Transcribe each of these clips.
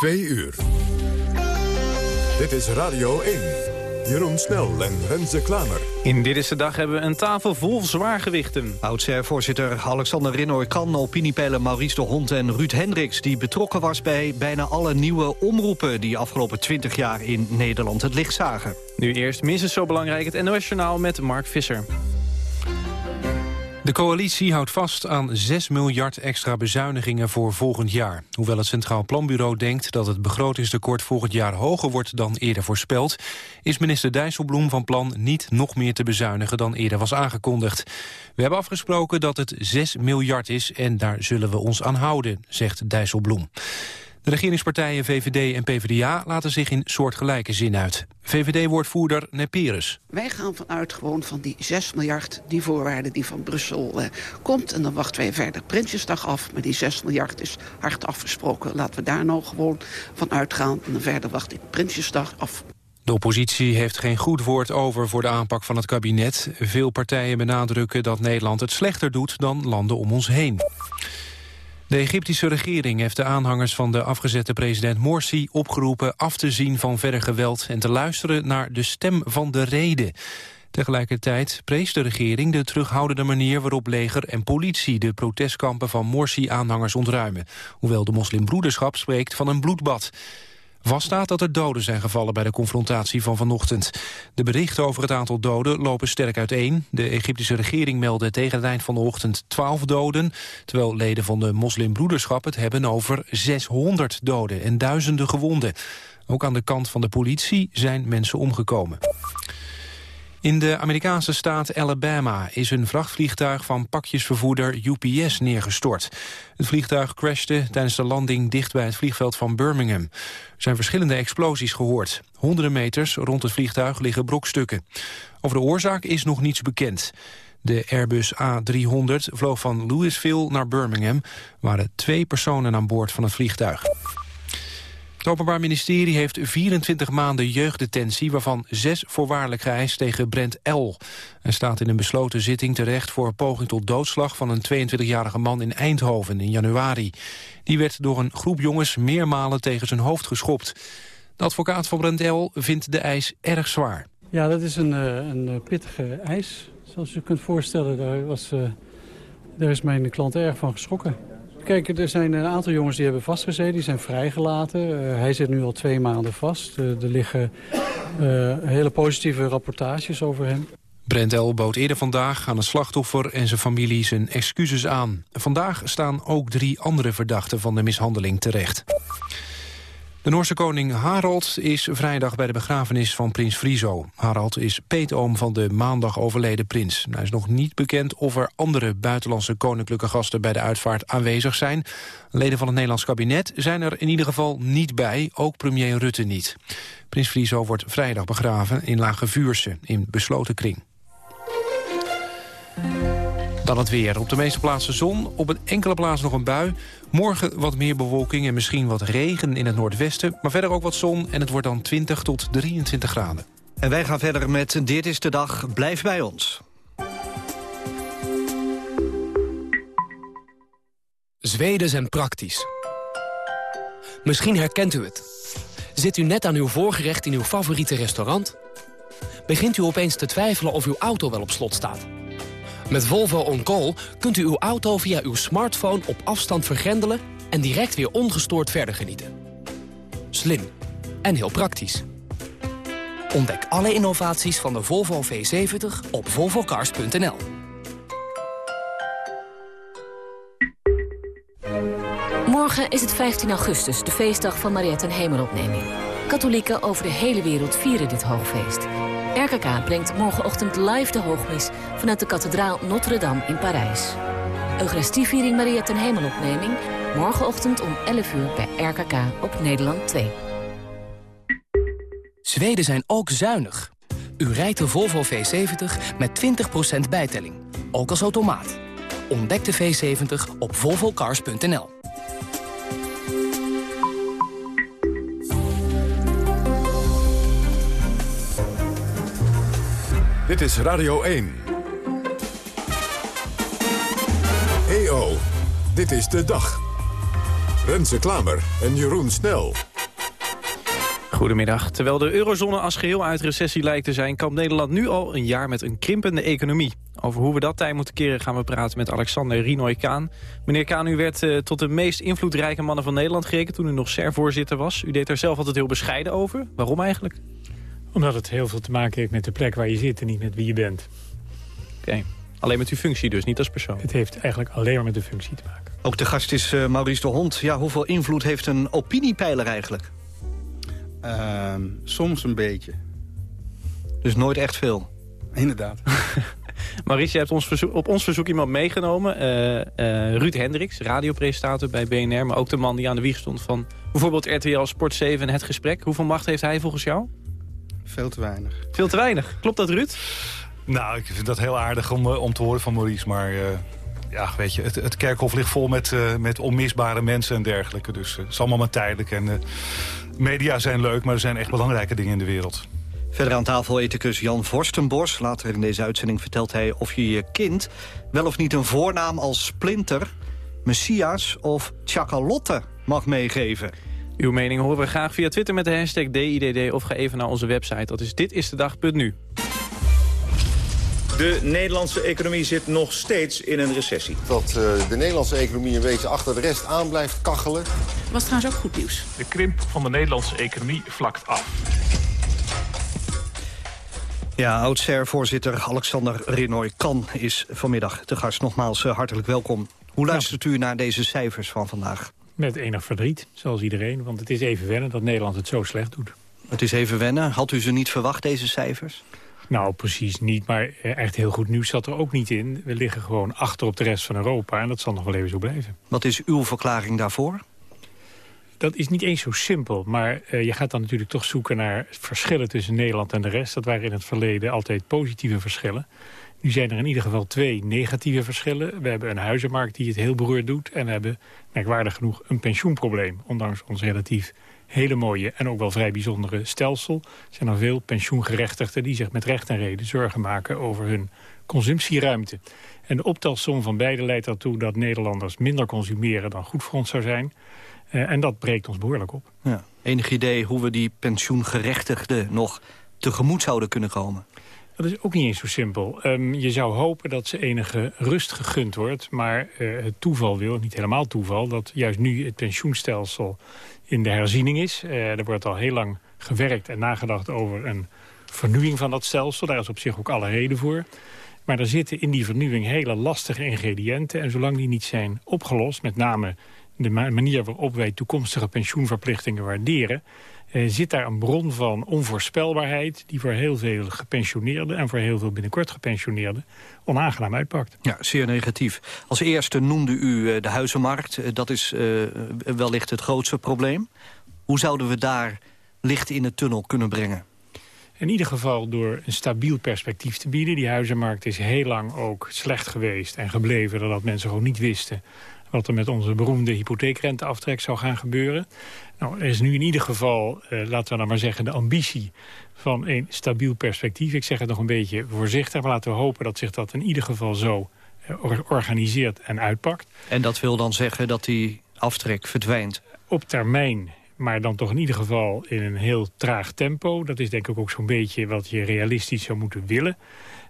Twee uur. Dit is Radio 1. Jeroen Snel en Renze Klamer. In Dit is de Dag hebben we een tafel vol zwaargewichten. Oud-voorzitter Alexander Rinnoy kan opiniepeler Maurice de Hond en Ruud Hendricks... die betrokken was bij bijna alle nieuwe omroepen... die afgelopen 20 jaar in Nederland het licht zagen. Nu eerst minstens zo belangrijk het NOS-journaal met Mark Visser. De coalitie houdt vast aan 6 miljard extra bezuinigingen voor volgend jaar. Hoewel het Centraal Planbureau denkt dat het begrotingstekort volgend jaar hoger wordt dan eerder voorspeld, is minister Dijsselbloem van plan niet nog meer te bezuinigen dan eerder was aangekondigd. We hebben afgesproken dat het 6 miljard is en daar zullen we ons aan houden, zegt Dijsselbloem. De regeringspartijen VVD en PvdA laten zich in soortgelijke zin uit. VVD-woordvoerder Neperus. Wij gaan vanuit gewoon van die 6 miljard, die voorwaarde die van Brussel eh, komt. En dan wachten wij verder Prinsjesdag af. Maar die 6 miljard is hard afgesproken. Laten we daar nou gewoon van uitgaan. En dan verder wacht ik Prinsjesdag af. De oppositie heeft geen goed woord over voor de aanpak van het kabinet. Veel partijen benadrukken dat Nederland het slechter doet dan landen om ons heen. De Egyptische regering heeft de aanhangers van de afgezette president Morsi opgeroepen af te zien van verder geweld en te luisteren naar de stem van de reden. Tegelijkertijd prees de regering de terughoudende manier waarop leger en politie de protestkampen van Morsi-aanhangers ontruimen. Hoewel de moslimbroederschap spreekt van een bloedbad. Vaststaat dat er doden zijn gevallen bij de confrontatie van vanochtend. De berichten over het aantal doden lopen sterk uiteen. De Egyptische regering meldde tegen het eind van de ochtend 12 doden... terwijl leden van de moslimbroederschap het hebben over 600 doden en duizenden gewonden. Ook aan de kant van de politie zijn mensen omgekomen. In de Amerikaanse staat Alabama is een vrachtvliegtuig van pakjesvervoerder UPS neergestort. Het vliegtuig crashte tijdens de landing dicht bij het vliegveld van Birmingham. Er zijn verschillende explosies gehoord. Honderden meters rond het vliegtuig liggen brokstukken. Over de oorzaak is nog niets bekend. De Airbus A300 vloog van Louisville naar Birmingham. Er waren twee personen aan boord van het vliegtuig. Het Openbaar Ministerie heeft 24 maanden jeugddetentie... waarvan zes voorwaardelijk geëist tegen Brent L. Hij staat in een besloten zitting terecht voor poging tot doodslag... van een 22-jarige man in Eindhoven in januari. Die werd door een groep jongens meermalen tegen zijn hoofd geschopt. De advocaat van Brent L. vindt de eis erg zwaar. Ja, dat is een, eh, een pittige eis. Zoals u kunt voorstellen, daar, was, uh, daar is mijn klant erg van geschrokken. Kijk, er zijn een aantal jongens die hebben vastgezeten, die zijn vrijgelaten. Uh, hij zit nu al twee maanden vast. Uh, er liggen uh, hele positieve rapportages over hem. Brent L. bood eerder vandaag aan het slachtoffer en zijn familie zijn excuses aan. Vandaag staan ook drie andere verdachten van de mishandeling terecht. De Noorse koning Harald is vrijdag bij de begrafenis van prins Friso. Harald is peetoom van de maandag overleden prins. Hij is nog niet bekend of er andere buitenlandse koninklijke gasten bij de uitvaart aanwezig zijn. Leden van het Nederlands kabinet zijn er in ieder geval niet bij, ook premier Rutte niet. Prins Friso wordt vrijdag begraven in Lage Vuurse, in besloten kring. Dan het weer. Op de meeste plaatsen zon, op een enkele plaats nog een bui. Morgen wat meer bewolking en misschien wat regen in het noordwesten. Maar verder ook wat zon en het wordt dan 20 tot 23 graden. En wij gaan verder met Dit is de Dag, blijf bij ons. Zweden zijn praktisch. Misschien herkent u het. Zit u net aan uw voorgerecht in uw favoriete restaurant? Begint u opeens te twijfelen of uw auto wel op slot staat? Met Volvo On Call kunt u uw auto via uw smartphone op afstand vergrendelen... en direct weer ongestoord verder genieten. Slim en heel praktisch. Ontdek alle innovaties van de Volvo V70 op volvocars.nl. Morgen is het 15 augustus, de feestdag van Mariette en Hemelopneming. Katholieken over de hele wereld vieren dit hoogfeest. RKK brengt morgenochtend live de hoogmis vanuit de kathedraal Notre-Dame in Parijs. Eucharistieviering Maria ten Hemelopneming, morgenochtend om 11 uur bij RKK op Nederland 2. Zweden zijn ook zuinig. U rijdt de Volvo V70 met 20% bijtelling, ook als automaat. Ontdek de V70 op volvocars.nl. Dit is Radio 1. EO, dit is de dag. Renze Klamer en Jeroen Snel. Goedemiddag. Terwijl de eurozone als geheel uit recessie lijkt te zijn... kampt Nederland nu al een jaar met een krimpende economie. Over hoe we dat tijd moeten keren gaan we praten met Alexander Rinoy Kaan. Meneer Kaan, u werd uh, tot de meest invloedrijke mannen van Nederland gerekend... toen u nog SER-voorzitter was. U deed daar zelf altijd heel bescheiden over. Waarom eigenlijk? Omdat het heel veel te maken heeft met de plek waar je zit en niet met wie je bent. Oké. Alleen met uw functie dus, niet als persoon? Het heeft eigenlijk alleen maar met de functie te maken. Ook de gast is uh, Maurice de Hond. Ja, hoeveel invloed heeft een opiniepeiler eigenlijk? Uh, soms een beetje. Dus nooit echt veel? Inderdaad. Maurice, je hebt ons verzoek, op ons verzoek iemand meegenomen. Uh, uh, Ruud Hendricks, radiopresentator bij BNR... maar ook de man die aan de wieg stond van bijvoorbeeld RTL Sport 7 en Het Gesprek. Hoeveel macht heeft hij volgens jou? Veel te weinig. Veel te weinig. Klopt dat, Ruud? Nou, ik vind dat heel aardig om, om te horen van Maurice, maar... Uh, ja, weet je, het, het, kerkhof ligt vol met, uh, met onmisbare mensen en dergelijke. Dus uh, het is allemaal maar tijdelijk. En uh, media zijn leuk, maar er zijn echt belangrijke dingen in de wereld. Verder aan tafel ethicus Jan Vorstenbos. Later in deze uitzending vertelt hij of je je kind... wel of niet een voornaam als Splinter, Messias of Chakalotte mag meegeven. Uw mening horen we graag via Twitter met de hashtag DIDD... of ga even naar onze website, dat is ditistedag.nu. De Nederlandse economie zit nog steeds in een recessie. Dat uh, de Nederlandse economie een beetje achter de rest aan blijft kachelen. Was trouwens ook goed nieuws. De krimp van de Nederlandse economie vlakt af. Ja, oud-SER-voorzitter Alexander Rinoy Kan is vanmiddag te gast. Nogmaals uh, hartelijk welkom. Hoe luistert u naar deze cijfers van vandaag? Met enig verdriet, zoals iedereen. Want het is even wennen dat Nederland het zo slecht doet. Het is even wennen. Had u ze niet verwacht, deze cijfers? Nou, precies niet. Maar echt heel goed nieuws zat er ook niet in. We liggen gewoon achter op de rest van Europa. En dat zal nog wel even zo blijven. Wat is uw verklaring daarvoor? Dat is niet eens zo simpel. Maar uh, je gaat dan natuurlijk toch zoeken naar verschillen tussen Nederland en de rest. Dat waren in het verleden altijd positieve verschillen. Nu zijn er in ieder geval twee negatieve verschillen. We hebben een huizenmarkt die het heel beroerd doet. En we hebben, merkwaardig genoeg, een pensioenprobleem. Ondanks ons relatief hele mooie en ook wel vrij bijzondere stelsel... zijn er veel pensioengerechtigden die zich met recht en reden zorgen maken over hun consumptieruimte. En de optelsom van beide leidt ertoe dat Nederlanders minder consumeren dan goed voor ons zou zijn. Uh, en dat breekt ons behoorlijk op. Ja. Enig idee hoe we die pensioengerechtigden nog tegemoet zouden kunnen komen? Dat is ook niet eens zo simpel. Um, je zou hopen dat ze enige rust gegund wordt. Maar uh, het toeval wil, niet helemaal toeval... dat juist nu het pensioenstelsel in de herziening is. Uh, er wordt al heel lang gewerkt en nagedacht over een vernieuwing van dat stelsel. Daar is op zich ook alle reden voor. Maar er zitten in die vernieuwing hele lastige ingrediënten. En zolang die niet zijn opgelost, met name de manier waarop wij toekomstige pensioenverplichtingen waarderen... Uh, zit daar een bron van onvoorspelbaarheid... die voor heel veel gepensioneerden en voor heel veel binnenkort gepensioneerden... onaangenaam uitpakt. Ja, zeer negatief. Als eerste noemde u uh, de huizenmarkt. Uh, dat is wellicht het grootste probleem. Hoe zouden we daar licht in de tunnel kunnen brengen? In ieder geval door een stabiel perspectief te bieden. Die huizenmarkt is heel lang ook slecht geweest en gebleven... doordat mensen gewoon niet wisten wat er met onze beroemde hypotheekrenteaftrek zou gaan gebeuren. Nou, er is nu in ieder geval, eh, laten we dan maar zeggen, de ambitie van een stabiel perspectief. Ik zeg het nog een beetje voorzichtig, maar laten we hopen dat zich dat in ieder geval zo uh, organiseert en uitpakt. En dat wil dan zeggen dat die aftrek verdwijnt? Op termijn maar dan toch in ieder geval in een heel traag tempo. Dat is denk ik ook zo'n beetje wat je realistisch zou moeten willen.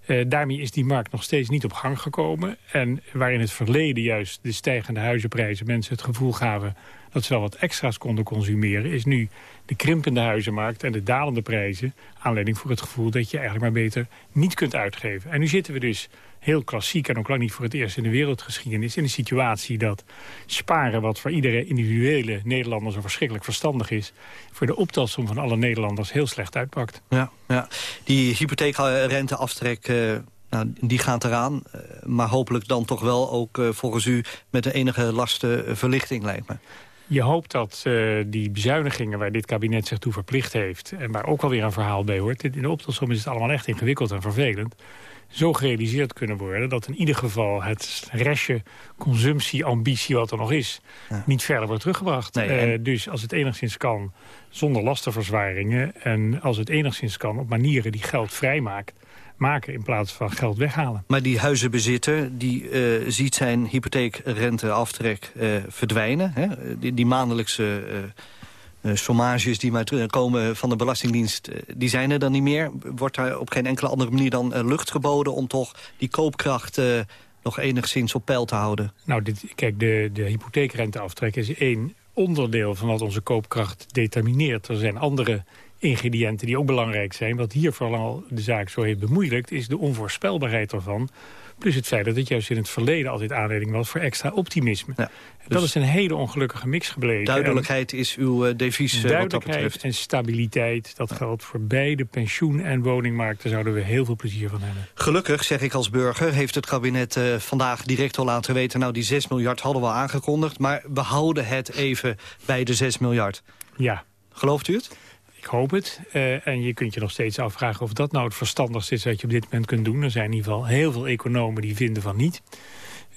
Uh, daarmee is die markt nog steeds niet op gang gekomen. En waar in het verleden juist de stijgende huizenprijzen mensen het gevoel gaven dat ze wel wat extra's konden consumeren... is nu de krimpende huizenmarkt en de dalende prijzen... aanleiding voor het gevoel dat je eigenlijk maar beter niet kunt uitgeven. En nu zitten we dus heel klassiek en ook lang niet voor het eerst in de wereldgeschiedenis... in een situatie dat sparen, wat voor iedere individuele Nederlander zo verschrikkelijk verstandig is... voor de optelsom van alle Nederlanders heel slecht uitpakt. Ja, ja. die hypotheekrenteaftrek... Uh... Nou, die gaat eraan, eh, maar hopelijk dan toch wel ook uh, volgens u met de enige lasten verlichting lijkt me. Je hoopt dat uh, die bezuinigingen waar dit kabinet zich toe verplicht heeft... en waar ook alweer een verhaal bij hoort... in de optelsom is het allemaal echt ingewikkeld en vervelend zo gerealiseerd kunnen worden... dat in ieder geval het restje consumptieambitie wat er nog is... niet verder wordt teruggebracht. Nee, en... uh, dus als het enigszins kan zonder lastenverzwaringen... en als het enigszins kan op manieren die geld vrijmaakt maken in plaats van geld weghalen. Maar die huizenbezitter die uh, ziet zijn hypotheekrenteaftrek uh, verdwijnen. Hè? Die, die maandelijkse uh, sommages die maar komen van de Belastingdienst... Uh, die zijn er dan niet meer. Wordt daar op geen enkele andere manier dan uh, lucht geboden... om toch die koopkracht nog enigszins op peil te houden? Nou, dit, kijk, de, de hypotheekrenteaftrek is één onderdeel... van wat onze koopkracht determineert. Er zijn andere ingrediënten die ook belangrijk zijn. Wat hier vooral de zaak zo heeft bemoeilijkt... is de onvoorspelbaarheid ervan. Plus het feit dat het juist in het verleden altijd aanleiding was voor extra optimisme. Ja, dat dus is een hele ongelukkige mix gebleven. Duidelijkheid is uw uh, devies uh, Duidelijkheid en stabiliteit, dat geldt voor beide pensioen- en woningmarkten. Daar zouden we heel veel plezier van hebben. Gelukkig, zeg ik als burger, heeft het kabinet uh, vandaag direct al laten weten... nou, die 6 miljard hadden we al aangekondigd, maar we houden het even bij de 6 miljard. Ja. Gelooft u het? Ik hoop het. Uh, en je kunt je nog steeds afvragen of dat nou het verstandigste is... wat je op dit moment kunt doen. Er zijn in ieder geval heel veel economen die vinden van niet.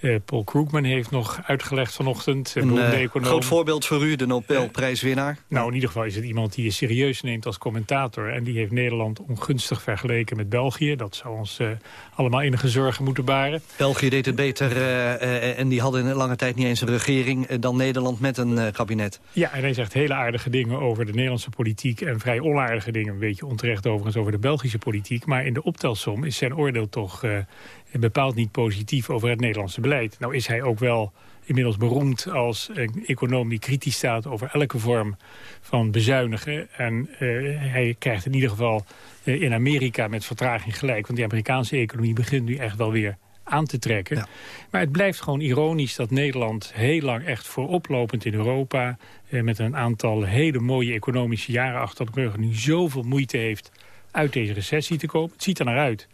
Uh, Paul Krugman heeft nog uitgelegd vanochtend. Een uh, groot voorbeeld voor u, de Nobelprijswinnaar. nou, in ieder geval is het iemand die je serieus neemt als commentator. En die heeft Nederland ongunstig vergeleken met België. Dat zou ons allemaal enige zorgen moeten baren. België deed het beter en die hadden in lange tijd niet eens een regering... dan Nederland met een kabinet. Ja, en hij zegt hele aardige dingen over de Nederlandse politiek... en vrij onaardige dingen, een beetje onterecht overigens, over de Belgische politiek. Maar in de optelsom is zijn oordeel toch bepaald niet positief over het Nederlandse beleid. Nou is hij ook wel inmiddels beroemd als een econoom die kritisch staat over elke vorm van bezuinigen. En uh, hij krijgt in ieder geval uh, in Amerika met vertraging gelijk. Want die Amerikaanse economie begint nu echt wel weer aan te trekken. Ja. Maar het blijft gewoon ironisch dat Nederland heel lang echt vooroplopend in Europa... Eh, met een aantal hele mooie economische jaren achter de rug... nu zoveel moeite heeft uit deze recessie te komen. Het ziet er naar uit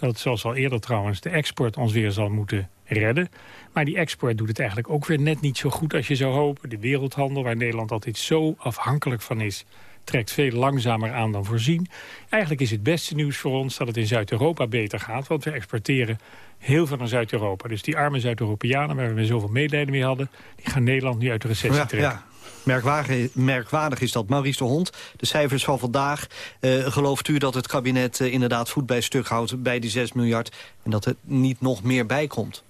dat, zoals al eerder trouwens, de export ons weer zal moeten redden. Maar die export doet het eigenlijk ook weer net niet zo goed als je zou hopen. De wereldhandel, waar Nederland altijd zo afhankelijk van is trekt veel langzamer aan dan voorzien. Eigenlijk is het beste nieuws voor ons dat het in Zuid-Europa beter gaat. Want we exporteren heel veel naar Zuid-Europa. Dus die arme Zuid-Europeanen waar we zoveel medelijden mee hadden... die gaan Nederland nu uit de recessie trekken. Ja. Merkwaardig, is dat. Maurice de Hond, de cijfers van vandaag. Uh, gelooft u dat het kabinet uh, inderdaad voet bij stuk houdt bij die 6 miljard... en dat er niet nog meer bij komt?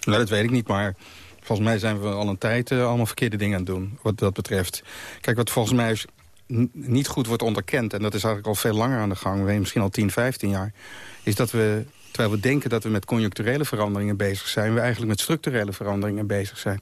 Nou, dat weet ik niet, maar volgens mij zijn we al een tijd uh, allemaal verkeerde dingen aan het doen. Wat dat betreft. Kijk, wat volgens mij niet goed wordt onderkend... en dat is eigenlijk al veel langer aan de gang, misschien al 10, 15 jaar... is dat we, terwijl we denken dat we met conjuncturele veranderingen bezig zijn... we eigenlijk met structurele veranderingen bezig zijn.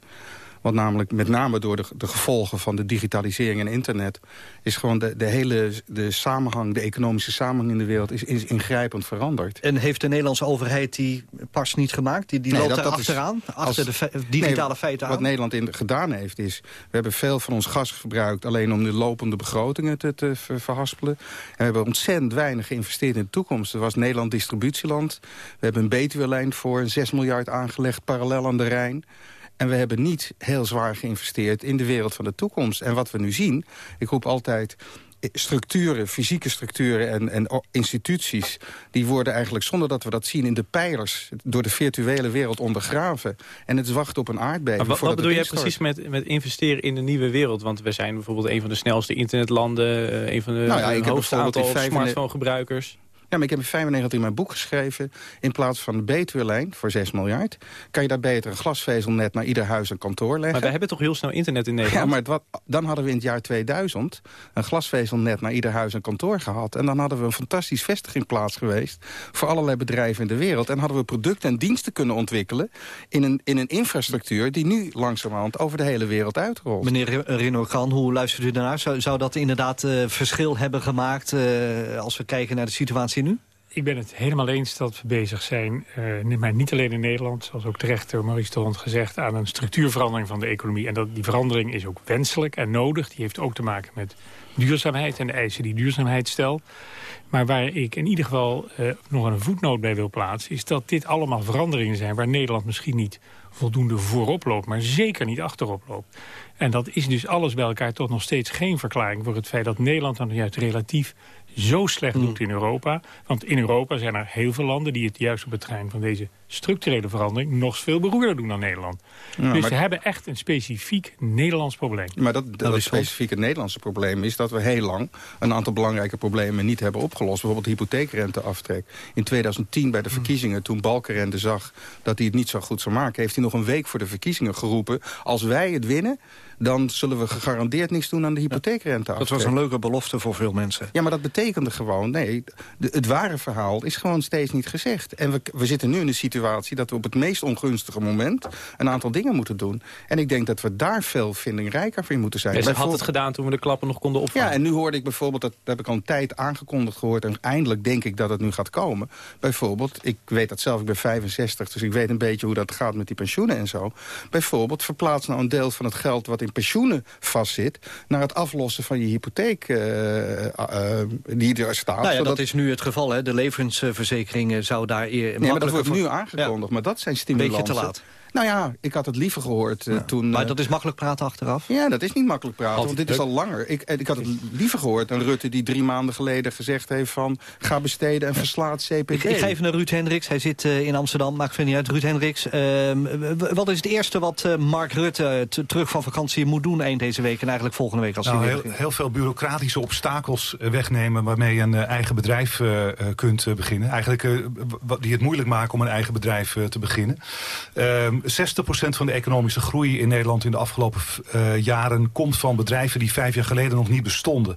Want namelijk met name door de, de, gevolgen van de digitalisering en internet... is gewoon de, de hele de samenhang, de economische samenhang in de wereld... is, is ingrijpend veranderd. En heeft de Nederlandse overheid die pas niet gemaakt? Die, die nee, loopt daar achteraan? achter de digitale nee, feiten aan? Wat Nederland in, gedaan heeft is... we hebben veel van ons gas gebruikt... alleen om de lopende begrotingen te, te verhaspelen. En we hebben ontzettend weinig geïnvesteerd in de toekomst. Er was Nederland distributieland. We hebben een Betuwe-lijn voor 6 miljard aangelegd... parallel aan de Rijn. En we hebben niet heel zwaar geïnvesteerd in de wereld van de toekomst. En wat we nu zien, ik roep altijd eh, structuren, fysieke structuren en, en, instituties... die worden eigenlijk, zonder dat we dat zien in de pijlers... door de virtuele wereld ondergraven. En het wacht op een aardbeving. Maar wat, bedoel jij precies met, met investeren in de nieuwe wereld? Want we zijn bijvoorbeeld een van de snelste internetlanden... Eh, een van de nou ja, ik hoogste aantal smartphone-gebruikers. Ja, maar ik heb in 95 in mijn boek geschreven... in plaats van de Betuwe-lijn voor 6 miljard... kan je daar beter een glasvezelnet naar ieder huis en kantoor leggen. Maar we hebben toch heel snel internet in Nederland? Ja, maar wat, dan hadden we in het jaar 2000 een glasvezelnet naar ieder huis en kantoor gehad. En dan hadden we een fantastisch vestigingplaats geweest... voor allerlei bedrijven in de wereld. En hadden we producten en diensten kunnen ontwikkelen... in een, in een infrastructuur die nu langzamerhand over de hele wereld uitrolt. Meneer Rino Kan, hoe luistert u daarnaar? Zou, zou dat inderdaad uh, verschil hebben gemaakt... Uh, als we kijken naar de situatie ik ben het helemaal eens dat we bezig zijn, uh, maar niet alleen in Nederland... zoals ook terecht door Maurice de Hond gezegd... aan een structuurverandering van de economie. En dat, die verandering is ook wenselijk en nodig. Die heeft ook te maken met duurzaamheid en de eisen die duurzaamheid stelt. Maar waar ik in ieder geval uh, nog een voetnoot bij wil plaatsen... is dat dit allemaal veranderingen zijn waar Nederland misschien niet voldoende voorop loopt... maar zeker niet achterop loopt. En dat is dus alles bij elkaar toch nog steeds geen verklaring... voor het feit dat Nederland dan juist relatief zo slecht doet in Europa. Want in Europa zijn er heel veel landen die het juist op het trein van deze structurele verandering nog veel beroerder doen dan Nederland. dus we hebben echt een specifiek Nederlands probleem. Maar dat, dat, specifieke Nederlandse probleem is dat we heel lang een aantal belangrijke problemen niet hebben opgelost. Bijvoorbeeld hypotheekrenteaftrek. In 2010 bij de hmm. verkiezingen, toen Balkenrente zag dat hij het niet zo goed zou maken, heeft hij nog een week voor de verkiezingen geroepen. Als wij het winnen, dan zullen we gegarandeerd niks doen aan de hypotheekrente. Dat was een leuke belofte voor veel mensen. Ja, maar dat betekende gewoon, nee, de, het ware verhaal is gewoon steeds niet gezegd. En we, we zitten nu in een situatie dat we op het meest ongunstige moment een aantal dingen moeten doen. En ik denk dat we daar veel vindingrijker voor moeten zijn. ze had het gedaan toen we de klappen nog konden opvangen. Ja, en nu hoorde ik bijvoorbeeld, dat heb ik al een tijd aangekondigd gehoord... en eindelijk denk ik dat het nu gaat komen. Bijvoorbeeld, ik weet dat zelf, ik ben 65, dus ik weet een beetje hoe dat gaat met die pensioenen en zo. Bijvoorbeeld, verplaats nou een deel van het geld wat in pensioenen vastzit... naar het aflossen van je hypotheek uh, uh, die er staat. Nou ja, dat is nu het geval. Hè? De levensverzekering zou daar eer nee, maar dat wordt nu aangekondigd. Maar dat zijn stimulansen. Beetje te laat. Nou ja, ik had het liever gehoord uh, toen... Maar dat is makkelijk praten achteraf? Ja, dat is niet makkelijk praten, want dit is al langer. Ik, ik had het liever gehoord dan Rutte die drie maanden geleden gezegd heeft van... ga besteden en verslaat CPD. Ik, ik ga even naar Ruud Hendricks. Hij zit uh, in Amsterdam, maakt vind niet uit. Ruud Hendricks, uh, wat is het eerste wat Mark Rutte terug van vakantie moet doen eind deze week... en eigenlijk volgende week als nou, hij heel, heel, veel bureaucratische obstakels wegnemen... waarmee je een eigen bedrijf kunt beginnen. Eigenlijk die het moeilijk maken om een eigen bedrijf te beginnen. 60% ehm, van de economische groei in Nederland in de afgelopen uh, jaren komt van bedrijven die vijf jaar geleden nog niet bestonden.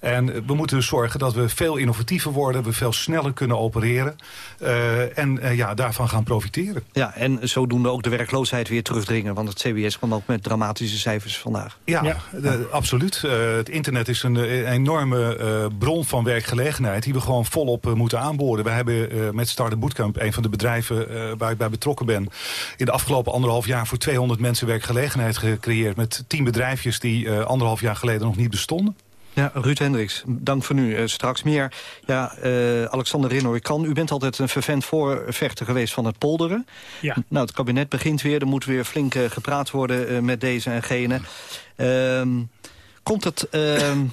En we moeten dus zorgen dat we veel innovatiever worden, we veel sneller kunnen opereren uh, en uh, ja, daarvan gaan profiteren. Ja, en zodoende ook de werkloosheid weer terugdringen, want het CBS kwam ook met dramatische cijfers vandaag. Ja, ja. De, absoluut. het internet is een, enorme bron van werkgelegenheid die we gewoon volop moeten aanboren. We hebben met Startup Bootcamp, een van de bedrijven waar ik bij betrokken ben, in de afgelopen anderhalf jaar voor 200 mensen werkgelegenheid gecreëerd... met 10 bedrijfjes die uh, anderhalf jaar geleden nog niet bestonden. Ja, Ruud Hendricks, dank voor nu. Uh, straks meer. Ja, uh, Alexander Rinnoy kan. U bent altijd een vervent voorvechter geweest van het polderen. Ja. Nou, het kabinet begint weer. Er moet weer flink uh, gepraat worden met deze en gene. Ehm, komt, het, ehm,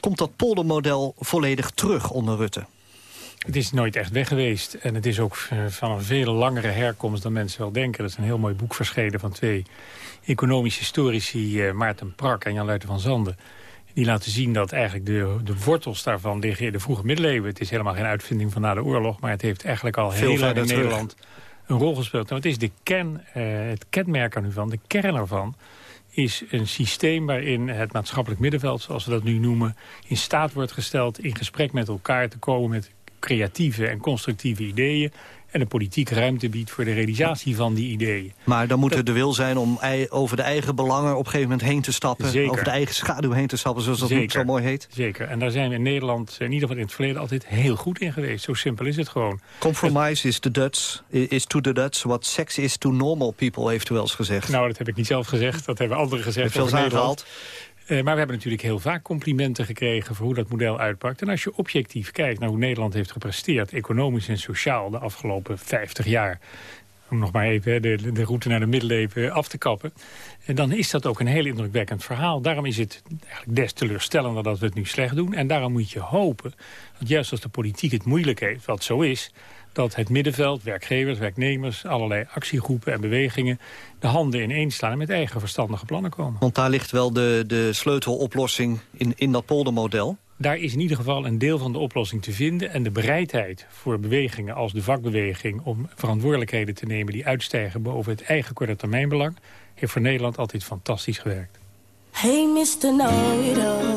komt dat poldermodel volledig terug onder Rutte? Het is nooit echt weg geweest. En het is ook van een veel langere herkomst dan mensen wel denken. Dat is een heel mooi boek verschenen van twee economische historici... Uh, Maarten Prak en Jan Luiten van Zanden. Die laten zien dat eigenlijk de, de wortels daarvan liggen in de vroege middeleeuwen. Het is helemaal geen uitvinding van na de oorlog... maar het heeft eigenlijk al heel lang in Nederland een rol gespeeld. Nou, het is de kern, uh, het kenmerk er nu van, de kern ervan is een systeem waarin het maatschappelijk middenveld, zoals we dat nu noemen... in staat wordt gesteld in gesprek met elkaar te komen met creatieve en constructieve ideeën en de politiek ruimte biedt voor de realisatie van die ideeën. Maar dan moet er de wil zijn om over de eigen belangen op een gegeven moment heen te stappen. Zeker. Over de eigen schaduw heen te stappen, zoals dat zo mooi heet. Zeker, en daar zijn we in Nederland, in ieder geval in het verleden, altijd heel goed in geweest. Zo simpel is het gewoon. Compromise is, the Dutch, is to the Dutch what sex is to normal people, heeft u wel eens gezegd. Nou, dat heb ik niet zelf gezegd, dat hebben anderen gezegd. Heeft Nederland. Uh, maar we hebben natuurlijk heel vaak complimenten gekregen voor hoe dat model uitpakt. En als je objectief kijkt naar hoe Nederland heeft gepresteerd... economisch en sociaal de afgelopen 50 jaar... om nog maar even de, de route naar de middeleeuwen af te kappen... En dan is dat ook een heel indrukwekkend verhaal. Daarom is het eigenlijk des teleurstellender dat we het nu slecht doen. En daarom moet je hopen, want juist als de politiek het moeilijk heeft... wat zo is, dat het middenveld, werkgevers, werknemers... allerlei actiegroepen en bewegingen de handen ineens slaan... en met eigen verstandige plannen komen. Want daar ligt wel de, de sleuteloplossing in, in dat poldermodel? Daar is in ieder geval een deel van de oplossing te vinden. En de bereidheid voor bewegingen als de vakbeweging... om verantwoordelijkheden te nemen die uitstijgen boven het eigen korte termijnbelang... heeft voor Nederland altijd fantastisch gewerkt. Hey Mr. Know-it-all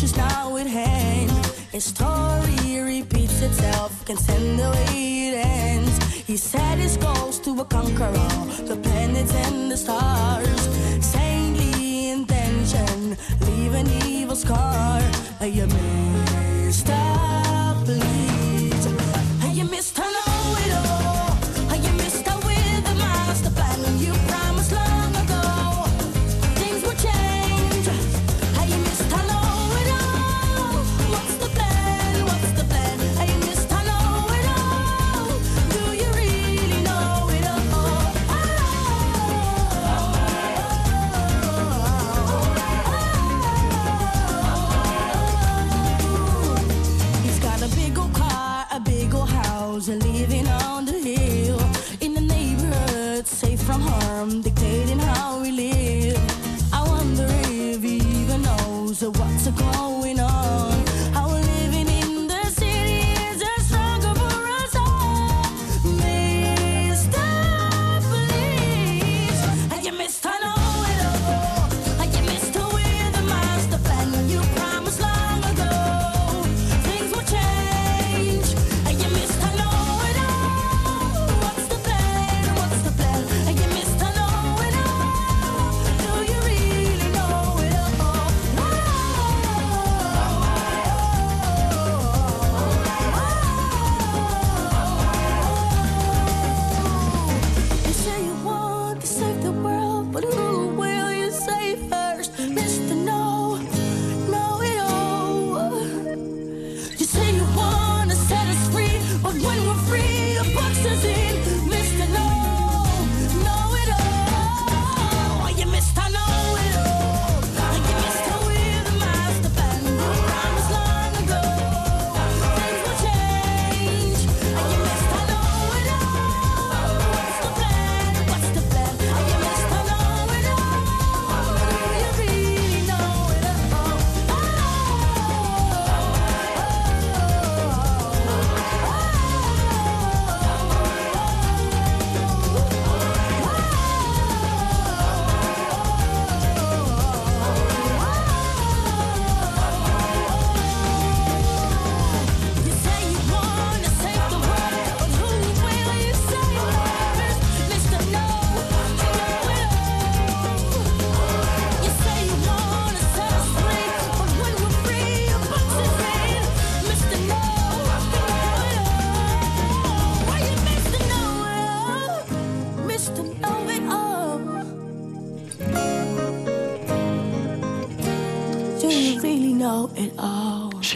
The now at hand. His story repeats itself, can send the way it ends. He set his goals to conquer all the planets and the stars. Saintly intention, leave an evil scar. A please.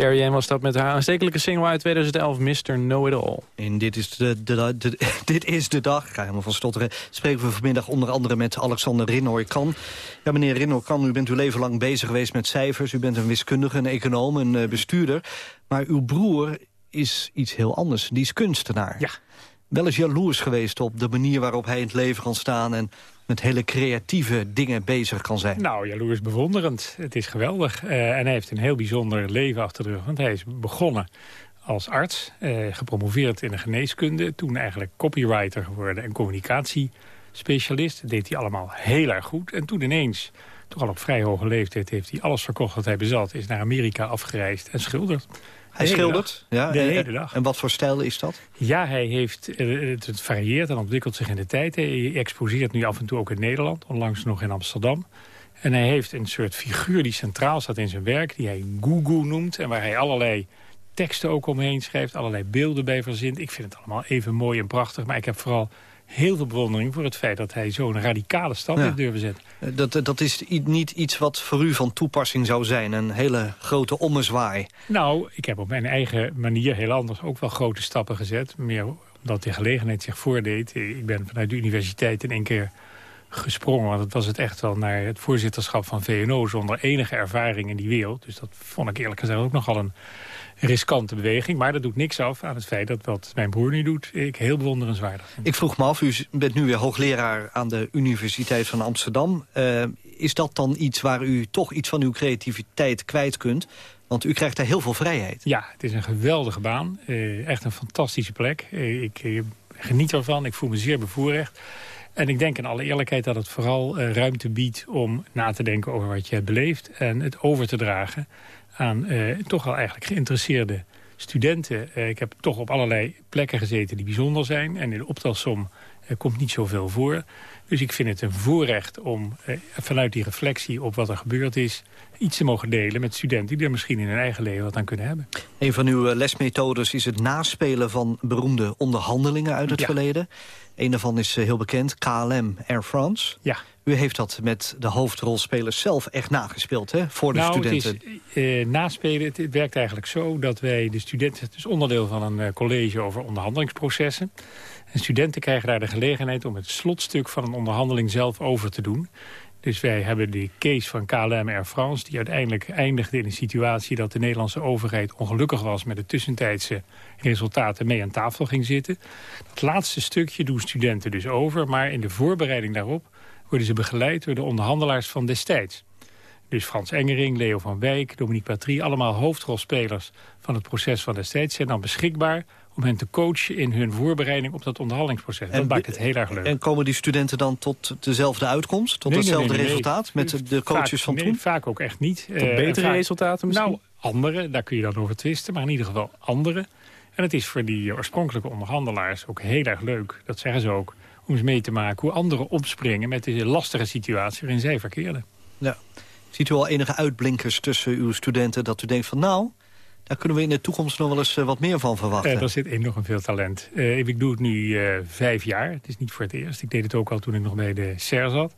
Sherry Ann was dat met haar aanstekelijke single uit 2011, Mr. Know It All. In dit is de, de, de- dit is de dag, ik ga helemaal van stotteren... spreken we vanmiddag onder andere met Alexander Rinnoy-Kan. Ja, meneer Rinnoy-Kan, u bent uw leven lang bezig geweest met cijfers. U bent een wiskundige, een econoom, een eh, bestuurder. Maar uw broer is iets heel anders. Die is kunstenaar. Ja. Wel eens jaloers geweest op de manier waarop hij in het leven kan staan... en met hele creatieve dingen bezig kan zijn. Nou, jaloers bewonderend. Het is geweldig. Eh, en hij heeft een heel bijzonder leven achter de rug. Want hij is begonnen als arts, eh, gepromoveerd in de geneeskunde. Toen eigenlijk copywriter geworden en communicatiespecialist. Dat deed hij allemaal heel erg goed. En toen ineens, toch al op vrij hoge leeftijd... heeft hij alles verkocht wat hij bezat. Is naar Amerika afgereisd en schildert. Hij schildert? dag. Ja, de hele dag. En wat voor stijl is dat? Ja, hij heeft, eh, het, het varieert en ontwikkelt zich in de tijd. Hij exposeert nu af en toe ook in Nederland, onlangs nog in Amsterdam. En hij heeft een soort figuur die centraal staat in zijn werk... die hij Gugu noemt en waar hij allerlei teksten ook omheen schrijft... allerlei beelden bij verzint. Ik vind het allemaal even mooi en prachtig, maar ik heb vooral heel veel bewondering voor het feit dat hij zo'n radicale stap Ja. heeft durven zetten. Eh, Dat, dat is niet iets wat voor u van toepassing zou zijn. Een hele grote ommezwaai. Nou, ik heb op mijn eigen manier heel anders ook wel grote stappen gezet. Meer omdat de gelegenheid zich voordeed. Ik ben vanuit de universiteit in één keer gesprongen. Want het was het echt wel naar het voorzitterschap van VNO... zonder enige ervaring in die wereld. Dus dat vond ik eerlijk gezegd ook nogal een riskante beweging. Maar dat doet niks af aan het feit dat wat mijn broer nu doet... ik heel bewonderenswaardig vind. Ik vroeg me af, u bent nu weer hoogleraar aan de Universiteit van Amsterdam. Eh, is dat dan iets waar u toch iets van uw creativiteit kwijt kunt? Want u krijgt daar heel veel vrijheid. Ja, het is een geweldige baan. Eh, echt een fantastische plek. Eh, ik geniet ervan. Ik voel me zeer bevoorrecht. En ik denk in alle eerlijkheid dat het vooral ruimte biedt om na te denken over wat je hebt beleefd. En het over te dragen aan eh, toch wel eigenlijk geïnteresseerde studenten. Eh, ik heb toch op allerlei plekken gezeten die bijzonder zijn. En in de optelsom eh, komt niet zoveel voor. Dus ik vind het een voorrecht om eh, vanuit die reflectie op wat er gebeurd is... iets te mogen delen met studenten die er misschien in hun eigen leven wat aan kunnen hebben. Een van uw lesmethodes is het naspelen van beroemde onderhandelingen uit het Ja. verleden. Een daarvan is eh, heel bekend, KLM Air France. Ja. U heeft dat met de hoofdrolspelers zelf echt nagespeeld, hè? Voor de nou, studenten. het is eh, naspelen. Het, het werkt eigenlijk zo dat wij de studenten... Het is onderdeel van een eh, college over onderhandelingsprocessen. En studenten krijgen daar de gelegenheid om het slotstuk van een onderhandeling zelf over te doen. Dus wij hebben de case van KLM Air France... die uiteindelijk eindigde in een situatie dat de Nederlandse overheid ongelukkig was... met de tussentijdse resultaten mee aan tafel ging zitten. Dat laatste stukje doen studenten dus over... maar in de voorbereiding daarop worden ze begeleid door de onderhandelaars van destijds. Dus Frans Engering, Leo van Wijk, Dominique Patrie... allemaal hoofdrolspelers van het proces van destijds... zijn dan beschikbaar om hen te coachen in hun voorbereiding op dat onderhandelingsproces. En, dat maakt het heel erg leuk. En komen die studenten dan tot dezelfde uitkomst? Tot hetzelfde resultaat met de coaches van toen? vaak ook echt niet. Tot uh, betere resultaten misschien? Nou, andere, daar kun je dan over twisten, maar in ieder geval andere. En het is voor die oorspronkelijke onderhandelaars ook heel erg leuk, dat zeggen ze ook... om eens mee te maken hoe anderen opspringen met deze lastige situatie waarin zij verkeerden. Ja. Ziet u al enige uitblinkers tussen uw studenten dat u denkt van nou... Daar kunnen we in de toekomst nog wel eens eh, wat meer van verwachten. Er zit enorm veel talent. Uh, ik doe het nu vijf jaar. Het is niet voor het eerst. Ik deed het ook al toen ik nog bij de SER zat.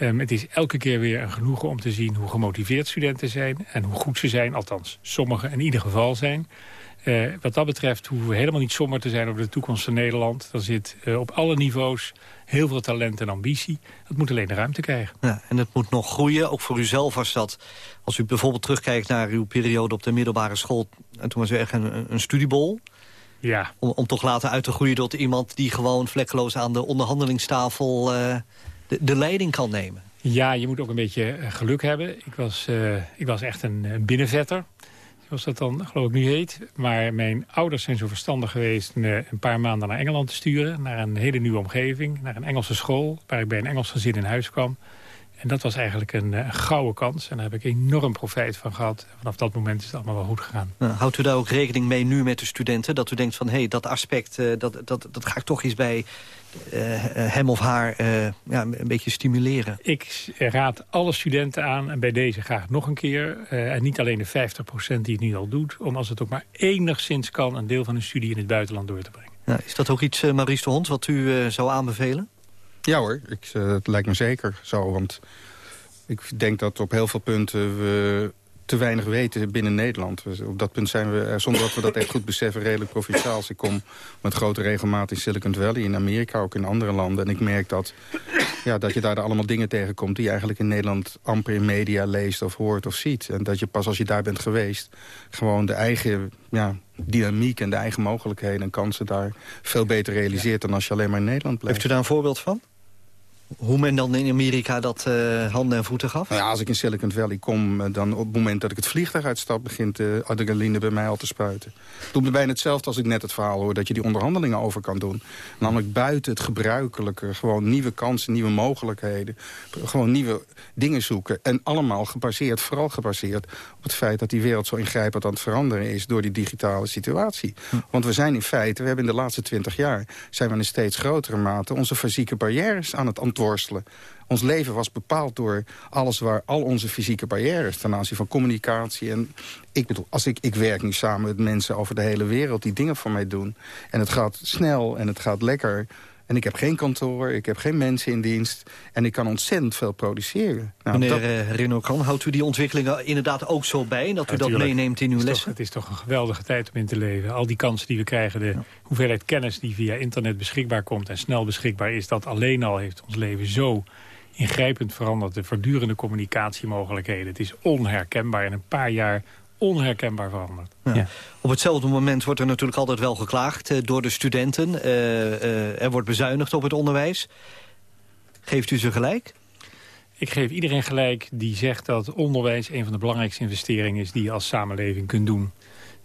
Um, het is elke keer weer een genoegen om te zien hoe gemotiveerd studenten zijn... en hoe goed ze zijn, althans sommigen in ieder geval zijn. Uh, wat dat betreft hoeven we helemaal niet somber te zijn over de toekomst van Nederland. Er zit uh, op alle niveaus heel veel talent en ambitie. Dat moet alleen de ruimte krijgen. Ja, en het moet nog groeien, ook voor uzelf was dat... als u bijvoorbeeld terugkijkt naar uw periode op de middelbare school... en toen was u echt een, een studiebol... Ja. Om, om toch later uit te groeien tot iemand die gewoon vlekkeloos aan de onderhandelingstafel uh, de, de leiding kan nemen. Ja, je moet ook een beetje geluk hebben. Ik was, ik was echt een binnenvetter zoals dat dan geloof ik nu heet. Maar mijn ouders zijn zo verstandig geweest een paar maanden naar Engeland te sturen. Naar een hele nieuwe omgeving, naar een Engelse school... waar ik bij een Engels gezin in huis kwam. En dat was eigenlijk een, een gouden kans. En daar heb ik enorm profijt van gehad. Vanaf dat moment is het allemaal wel goed gegaan. Houdt u daar ook rekening mee nu met de studenten? Dat u denkt van, hé, hey, dat aspect, uh, dat, dat, dat ga ik toch eens bij hem of haar uh, ja, een beetje stimuleren? Ik raad alle studenten aan, en bij deze graag nog een keer... en niet alleen de 50% die het nu al doet... om als het ook maar enigszins kan een deel van hun studie in het buitenland door te brengen. Nou, is dat ook iets, Maurice de Hond, wat u zou aanbevelen? Ja hoor, ik, uh, het lijkt me zeker zo. Want ik denk dat op heel veel punten we te weinig weten binnen Nederland. Op dat punt zijn we, zonder dat we dat echt goed beseffen, redelijk provinciaals. Ik kom met grote regelmaat in Silicon Valley, in Amerika, ook in andere landen. En ik merk dat, ja, dat je daar allemaal dingen tegenkomt... die je eigenlijk in Nederland amper in media leest of hoort of ziet. En dat je pas als je daar bent geweest... gewoon de eigen ja, dynamiek en de eigen mogelijkheden en kansen daar veel beter realiseert... dan als je alleen maar in Nederland blijft. Heeft u daar een voorbeeld van? Hoe men dan in Amerika dat uh, handen en voeten gaf? Nou ja, als ik in Silicon Valley kom, eh, dan op het moment dat ik het vliegtuig uitstap... begint de uh, adrenaline bij mij al te spuiten. Het doet me bijna hetzelfde als ik net het verhaal hoor... dat je die onderhandelingen over kan doen. Namelijk buiten het gebruikelijke. Gewoon nieuwe kansen, nieuwe mogelijkheden. Gewoon nieuwe dingen zoeken. En allemaal gebaseerd, vooral gebaseerd... op het feit dat die wereld zo ingrijpend aan het veranderen is... door die digitale situatie. Hm. Want we zijn in feite, we hebben in de laatste twintig jaar... zijn we in een steeds grotere mate onze fysieke barrières aan het worstelen. Ons leven was bepaald door alles waar al onze fysieke barrières... ten aanzien van communicatie. En ik bedoel, als ik, ik werk nu samen met mensen over de hele wereld... die dingen voor mij doen. En het gaat snel en het gaat lekker. En ik heb geen kantoor, ik heb geen mensen in dienst. En ik kan ontzettend veel produceren. Nou, Meneer dat... Renaud Kan, houdt u die ontwikkelingen inderdaad ook zo bij? Dat u dat meeneemt in uw lessen? het is toch een geweldige tijd om in te leven. Al die kansen die we krijgen, de hoeveelheid kennis die via internet beschikbaar komt... en snel beschikbaar is, dat alleen al heeft ons leven zo ingrijpend veranderd. De voortdurende communicatiemogelijkheden. Het is onherkenbaar. In een paar jaar onherkenbaar veranderd. Ja. Op hetzelfde moment wordt er natuurlijk altijd wel geklaagd uh, door de studenten. Uh, uh, er wordt bezuinigd op het onderwijs. Geeft u ze gelijk? Ik geef iedereen gelijk die zegt dat onderwijs... een van de belangrijkste investeringen is die je als samenleving kunt doen.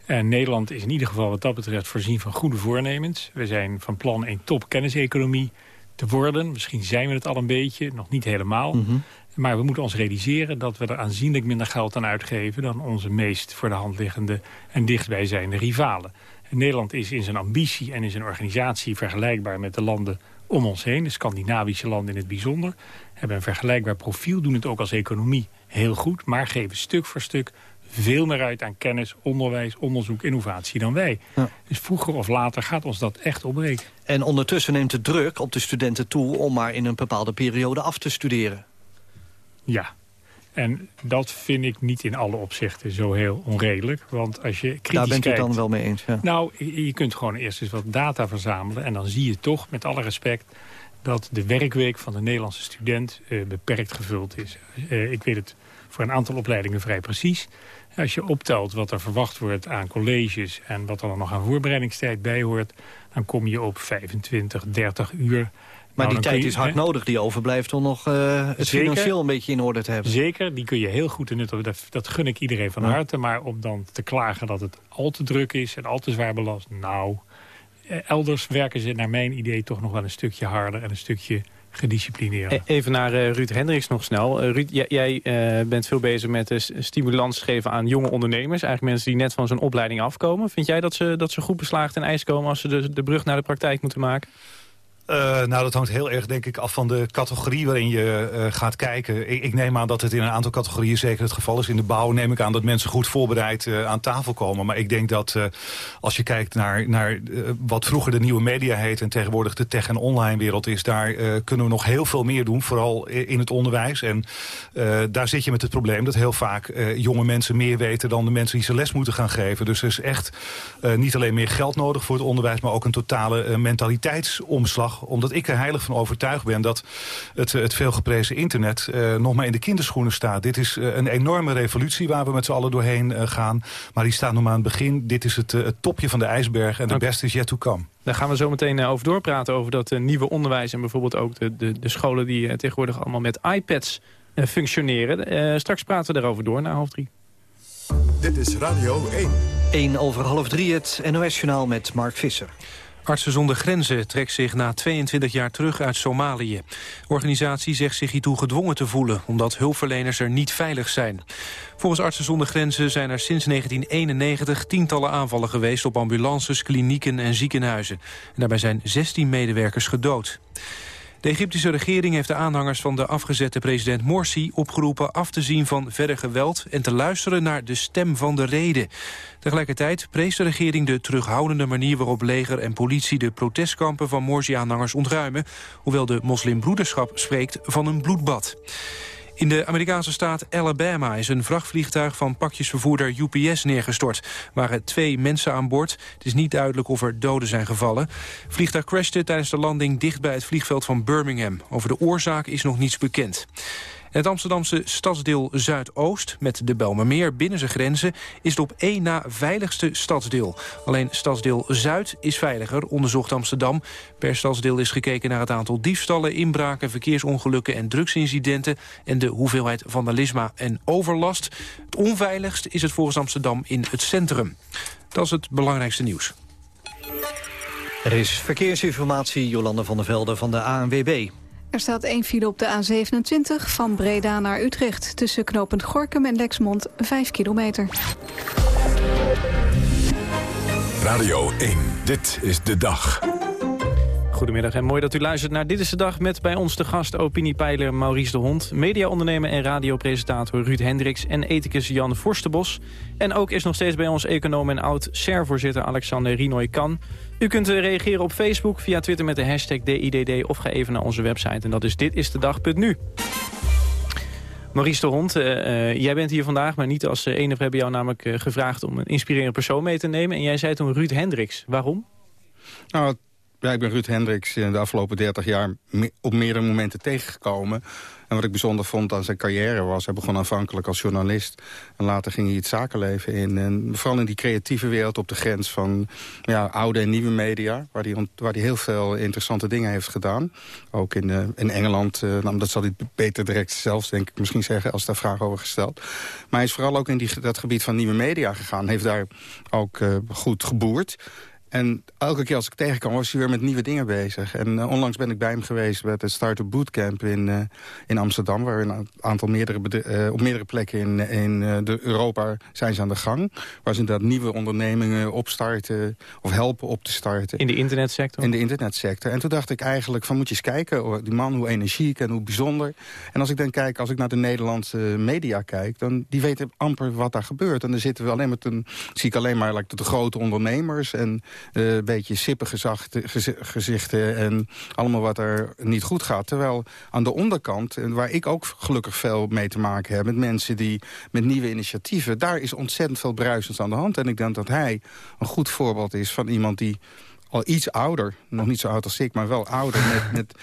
En Nederland is in ieder geval wat dat betreft voorzien van goede voornemens. We zijn van plan een top kenniseconomie te worden. Misschien zijn we het al een beetje, nog niet helemaal. Mm -hmm. Maar we moeten ons realiseren dat we er aanzienlijk minder geld aan uitgeven... dan onze meest voor de hand liggende en dichtbijzijnde rivalen. En Nederland is in zijn ambitie en in zijn organisatie vergelijkbaar met de landen om ons heen. De Scandinavische landen in het bijzonder. Hebben een vergelijkbaar profiel, doen het ook als economie heel goed... maar geven stuk voor stuk veel meer uit aan kennis, onderwijs, onderzoek, innovatie dan wij. Ja. Dus vroeger of later gaat ons dat echt opbreken. En ondertussen neemt de druk op de studenten toe om maar in een bepaalde periode af te studeren. Ja, en dat vind ik niet in alle opzichten zo heel onredelijk. Want als je kritisch Daar bent u dan wel mee eens, ja. Nou, je kunt gewoon eerst eens wat data verzamelen... en dan zie je toch, met alle respect dat de werkweek van de Nederlandse student beperkt gevuld is. ik weet het voor een aantal opleidingen vrij precies. Als je optelt wat er verwacht wordt aan colleges... en wat er nog aan voorbereidingstijd bij hoort... dan kom je op 25, 30 uur. Maar nou, die tijd is hard nodig die overblijft om nog uh, het financieel een beetje in orde te hebben. Zeker, die kun je heel goed nuttigen. Dat, dat gun ik iedereen van harte. Maar om dan te klagen dat het al te druk is en al te zwaar belast... nou, eh, elders werken ze naar mijn idee toch nog wel een stukje harder... en een stukje gedisciplineerd. E-, even naar uh, Ruud Hendricks nog snel. Uh, Ruud, jij uh, bent veel bezig met stimulans geven aan jonge ondernemers. Eigenlijk mensen die net van zo'n opleiding afkomen. Vind jij dat ze, dat ze goed beslaagd in ijs komen... als ze de, de brug naar de praktijk moeten maken? Uh, nou, dat hangt heel erg, denk ik, af van de categorie waarin je uh, gaat kijken. Ik, ik, neem aan dat het in een aantal categorieën zeker het geval is. In de bouw neem ik aan dat mensen goed voorbereid uh, aan tafel komen. Maar ik denk dat als je kijkt naar, naar wat vroeger de nieuwe media heet... en tegenwoordig de tech- en online wereld is... daar kunnen we nog heel veel meer doen, vooral in het onderwijs. En daar zit je met het probleem dat heel vaak jonge mensen meer weten... dan de mensen die ze les moeten gaan geven. Dus er is echt niet alleen meer geld nodig voor het onderwijs... maar ook een totale mentaliteitsomslag omdat ik er heilig van overtuigd ben dat het, het veelgeprezen internet uh, nog maar in de kinderschoenen staat. Dit is uh, een enorme revolutie waar we met z'n allen doorheen uh, gaan. Maar die staat nog maar aan het begin. Dit is het, het topje van de ijsberg en de beste is yet to come. Daar gaan we zo meteen over doorpraten, over dat nieuwe onderwijs... en bijvoorbeeld ook de, de, de scholen die tegenwoordig allemaal met iPads functioneren. straks praten we daarover door, na half drie. Dit is Radio 1. 1 over half drie, het NOS-journaal met Mark Visser. Artsen zonder Grenzen trekt zich na 22 jaar terug uit Somalië. De organisatie zegt zich hiertoe gedwongen te voelen... omdat hulpverleners er niet veilig zijn. Volgens Artsen zonder Grenzen zijn er sinds 1991 tientallen aanvallen geweest... op ambulances, klinieken en ziekenhuizen. En daarbij zijn 16 medewerkers gedood. De Egyptische regering heeft de aanhangers van de afgezette president Morsi opgeroepen af te zien van verder geweld en te luisteren naar de stem van de reden. Tegelijkertijd prees de regering de terughoudende manier waarop leger en politie de protestkampen van Morsi-aanhangers ontruimen, hoewel de moslimbroederschap spreekt van een bloedbad. In de Amerikaanse staat Alabama is een vrachtvliegtuig van pakjesvervoerder UPS neergestort. Er waren twee mensen aan boord. Het is niet duidelijk of er doden zijn gevallen. Het vliegtuig crashte tijdens de landing dicht bij het vliegveld van Birmingham. Over de oorzaak is nog niets bekend. Het Amsterdamse stadsdeel Zuidoost, met de Belmermeer binnen zijn grenzen... is het op één na veiligste stadsdeel. Alleen stadsdeel Zuid is veiliger, onderzocht Amsterdam. Per stadsdeel is gekeken naar het aantal diefstallen, inbraken... verkeersongelukken en drugsincidenten... en de hoeveelheid vandalisme en overlast. Het onveiligst is het volgens Amsterdam in het centrum. Dat is het belangrijkste nieuws. Er is verkeersinformatie, Jolande van der Velde van de ANWB. Er staat één file op de A27 van Breda naar Utrecht... tussen knooppunt Gorkum en Lexmond, 5 kilometer. Radio 1, dit is de dag. Goedemiddag en mooi dat u luistert naar Dit is de Dag... met bij ons de gast opiniepeiler Maurice de Hond... mediaondernemer en radiopresentator Ruud Hendricks... en ethicus Jan Forstenbos. En ook is nog steeds bij ons econoom en oud-SER-voorzitter Alexander Rinoy Kan. U kunt eh, reageren op Facebook, via Twitter met de hashtag DIDD... of ga even naar onze website en dat is ditistedag.nu. Maurice de Hond, uh, uh, jij bent hier vandaag, maar niet als enige. We hebben jou namelijk gevraagd om een inspirerende persoon mee te nemen. En jij zei toen Ruud Hendricks. Waarom? Nou, ja, ik ben Ruud Hendricks de afgelopen 30 jaar op meerdere momenten tegengekomen. En wat ik bijzonder vond aan zijn carrière was... hij begon aanvankelijk als journalist en later ging hij het zakenleven in. En vooral in die creatieve wereld op de grens van ja, oude en nieuwe media... waar hij, waar hij heel veel interessante dingen heeft gedaan. Ook in, uh, in Engeland, uh, nou, dat zal hij beter direct zelf denk ik misschien zeggen... als daar vragen over gesteld. Maar hij is vooral ook in die, dat gebied van nieuwe media gegaan. Heeft daar ook uh, goed geboerd. En elke keer als ik tegenkwam, was hij weer met nieuwe dingen bezig. En uh, onlangs ben ik bij hem geweest met het Startup Bootcamp in, uh, in Amsterdam... waar een aantal meerdere uh, op meerdere plekken in, in de Europa zijn ze aan de gang. Waar ze inderdaad nieuwe ondernemingen opstarten of helpen op te starten. In de internetsector? In de internetsector. En toen dacht ik eigenlijk van moet je eens kijken, die man hoe energiek en hoe bijzonder. En als ik dan kijk, als ik naar de Nederlandse media kijk... dan die weten amper wat daar gebeurt. En dan zitten we alleen met een, zie ik alleen maar like, de grote ondernemers... en uh, een beetje sippige gezichten en allemaal wat er niet goed gaat. Terwijl aan de onderkant, waar ik ook gelukkig veel mee te maken heb... met mensen die met nieuwe initiatieven, daar is ontzettend veel bruisends aan de hand. En ik denk dat hij een goed voorbeeld is van iemand die al iets ouder, nog niet zo oud als ik, maar wel ouder... met, met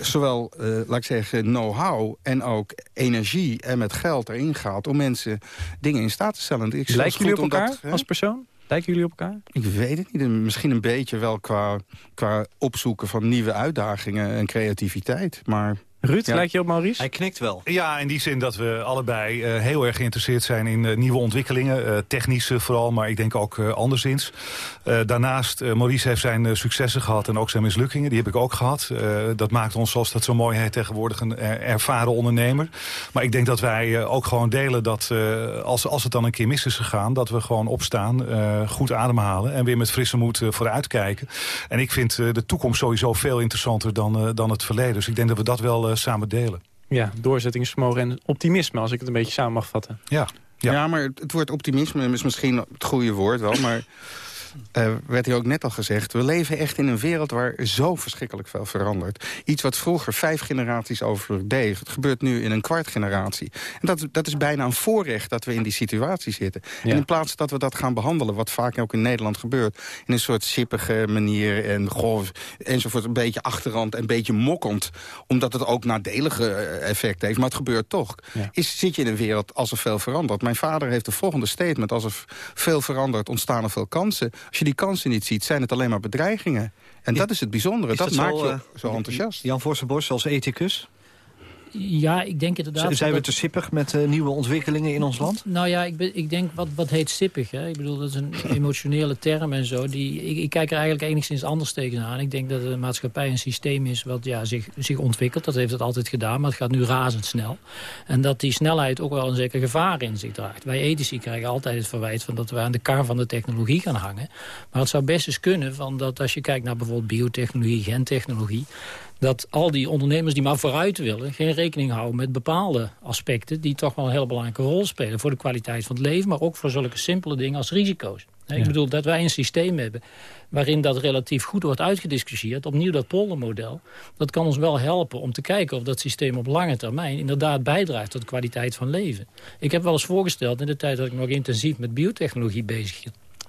zowel, uh, laat ik zeggen, know-how en ook energie en met geld erin gaat... om mensen dingen in staat te stellen. Ik Lijken jullie op elkaar als persoon? Lijken jullie op elkaar? Ik weet het niet. Misschien een beetje wel qua, qua opzoeken van nieuwe uitdagingen en creativiteit. Maar Ruud, ja. lijkt je op Maurice? Hij knikt wel. Ja, in die zin dat we allebei uh, heel erg geïnteresseerd zijn in uh, nieuwe ontwikkelingen. Uh, technische vooral, maar ik denk ook anderszins. daarnaast, Maurice heeft zijn successen gehad en ook zijn mislukkingen. Die heb ik ook gehad. dat maakt ons, zoals dat zo mooi heet, tegenwoordig een ervaren ondernemer. Maar ik denk dat wij ook gewoon delen dat als, als het dan een keer mis is gegaan... dat we gewoon opstaan, goed ademhalen en weer met frisse moed vooruitkijken. En ik vind de toekomst sowieso veel interessanter dan, dan het verleden. Dus ik denk dat we dat wel eh, samen delen. Ja, doorzettingsvermogen en optimisme, als ik het een beetje samen mag vatten. Ja, ja. ja maar het woord optimisme is misschien het goede woord wel, maar uh, werd hier ook net al gezegd... we leven echt in een wereld waar zo verschrikkelijk veel verandert. Iets wat vroeger vijf generaties over deed... het gebeurt nu in een kwart generatie. En dat, dat is bijna een voorrecht dat we in die situatie zitten. En in plaats dat we dat gaan behandelen... wat vaak ook in Nederland gebeurt... in een soort sippige manier en goh, enzovoort... een beetje achterhand en een beetje mokkend... omdat het ook nadelige eh, effecten heeft. Maar het gebeurt toch. Is, zit je in een wereld als er veel verandert? Mijn vader heeft de volgende statement... als er veel verandert, ontstaan er veel kansen. Als je die kansen niet ziet, zijn het alleen maar bedreigingen. En dat is het bijzondere. Dat, maakt je zo, zo enthousiast. Jan Vossenbos als ethicus? Ja, ik denk inderdaad... zijn we te sippig met uh, nieuwe ontwikkelingen in ons land? Nou ja, ik, ben, ik denk, wat, wat heet sippig? Hè? Ik bedoel, dat is een emotionele term en zo. Die, ik, ik, kijk er eigenlijk enigszins anders tegenaan. Ik denk dat de maatschappij een systeem is wat ja, zich, zich ontwikkelt. Dat heeft het altijd gedaan, maar het gaat nu razendsnel. En dat die snelheid ook wel een zeker gevaar in zich draagt. Wij ethici krijgen altijd het verwijt van dat we aan de kar van de technologie gaan hangen. Maar het zou best eens kunnen van dat als je kijkt naar bijvoorbeeld biotechnologie, gentechnologie dat al die ondernemers die maar vooruit willen... geen rekening houden met bepaalde aspecten... die toch wel een hele belangrijke rol spelen... voor de kwaliteit van het leven, maar ook voor zulke simpele dingen als risico's. Ik bedoel, dat wij een systeem hebben waarin dat relatief goed wordt uitgediscussieerd. Opnieuw dat poldermodel. Dat kan ons wel helpen om te kijken of dat systeem op lange termijn... inderdaad bijdraagt tot de kwaliteit van leven. Ik heb wel eens voorgesteld in de tijd dat ik nog intensief met biotechnologie bezig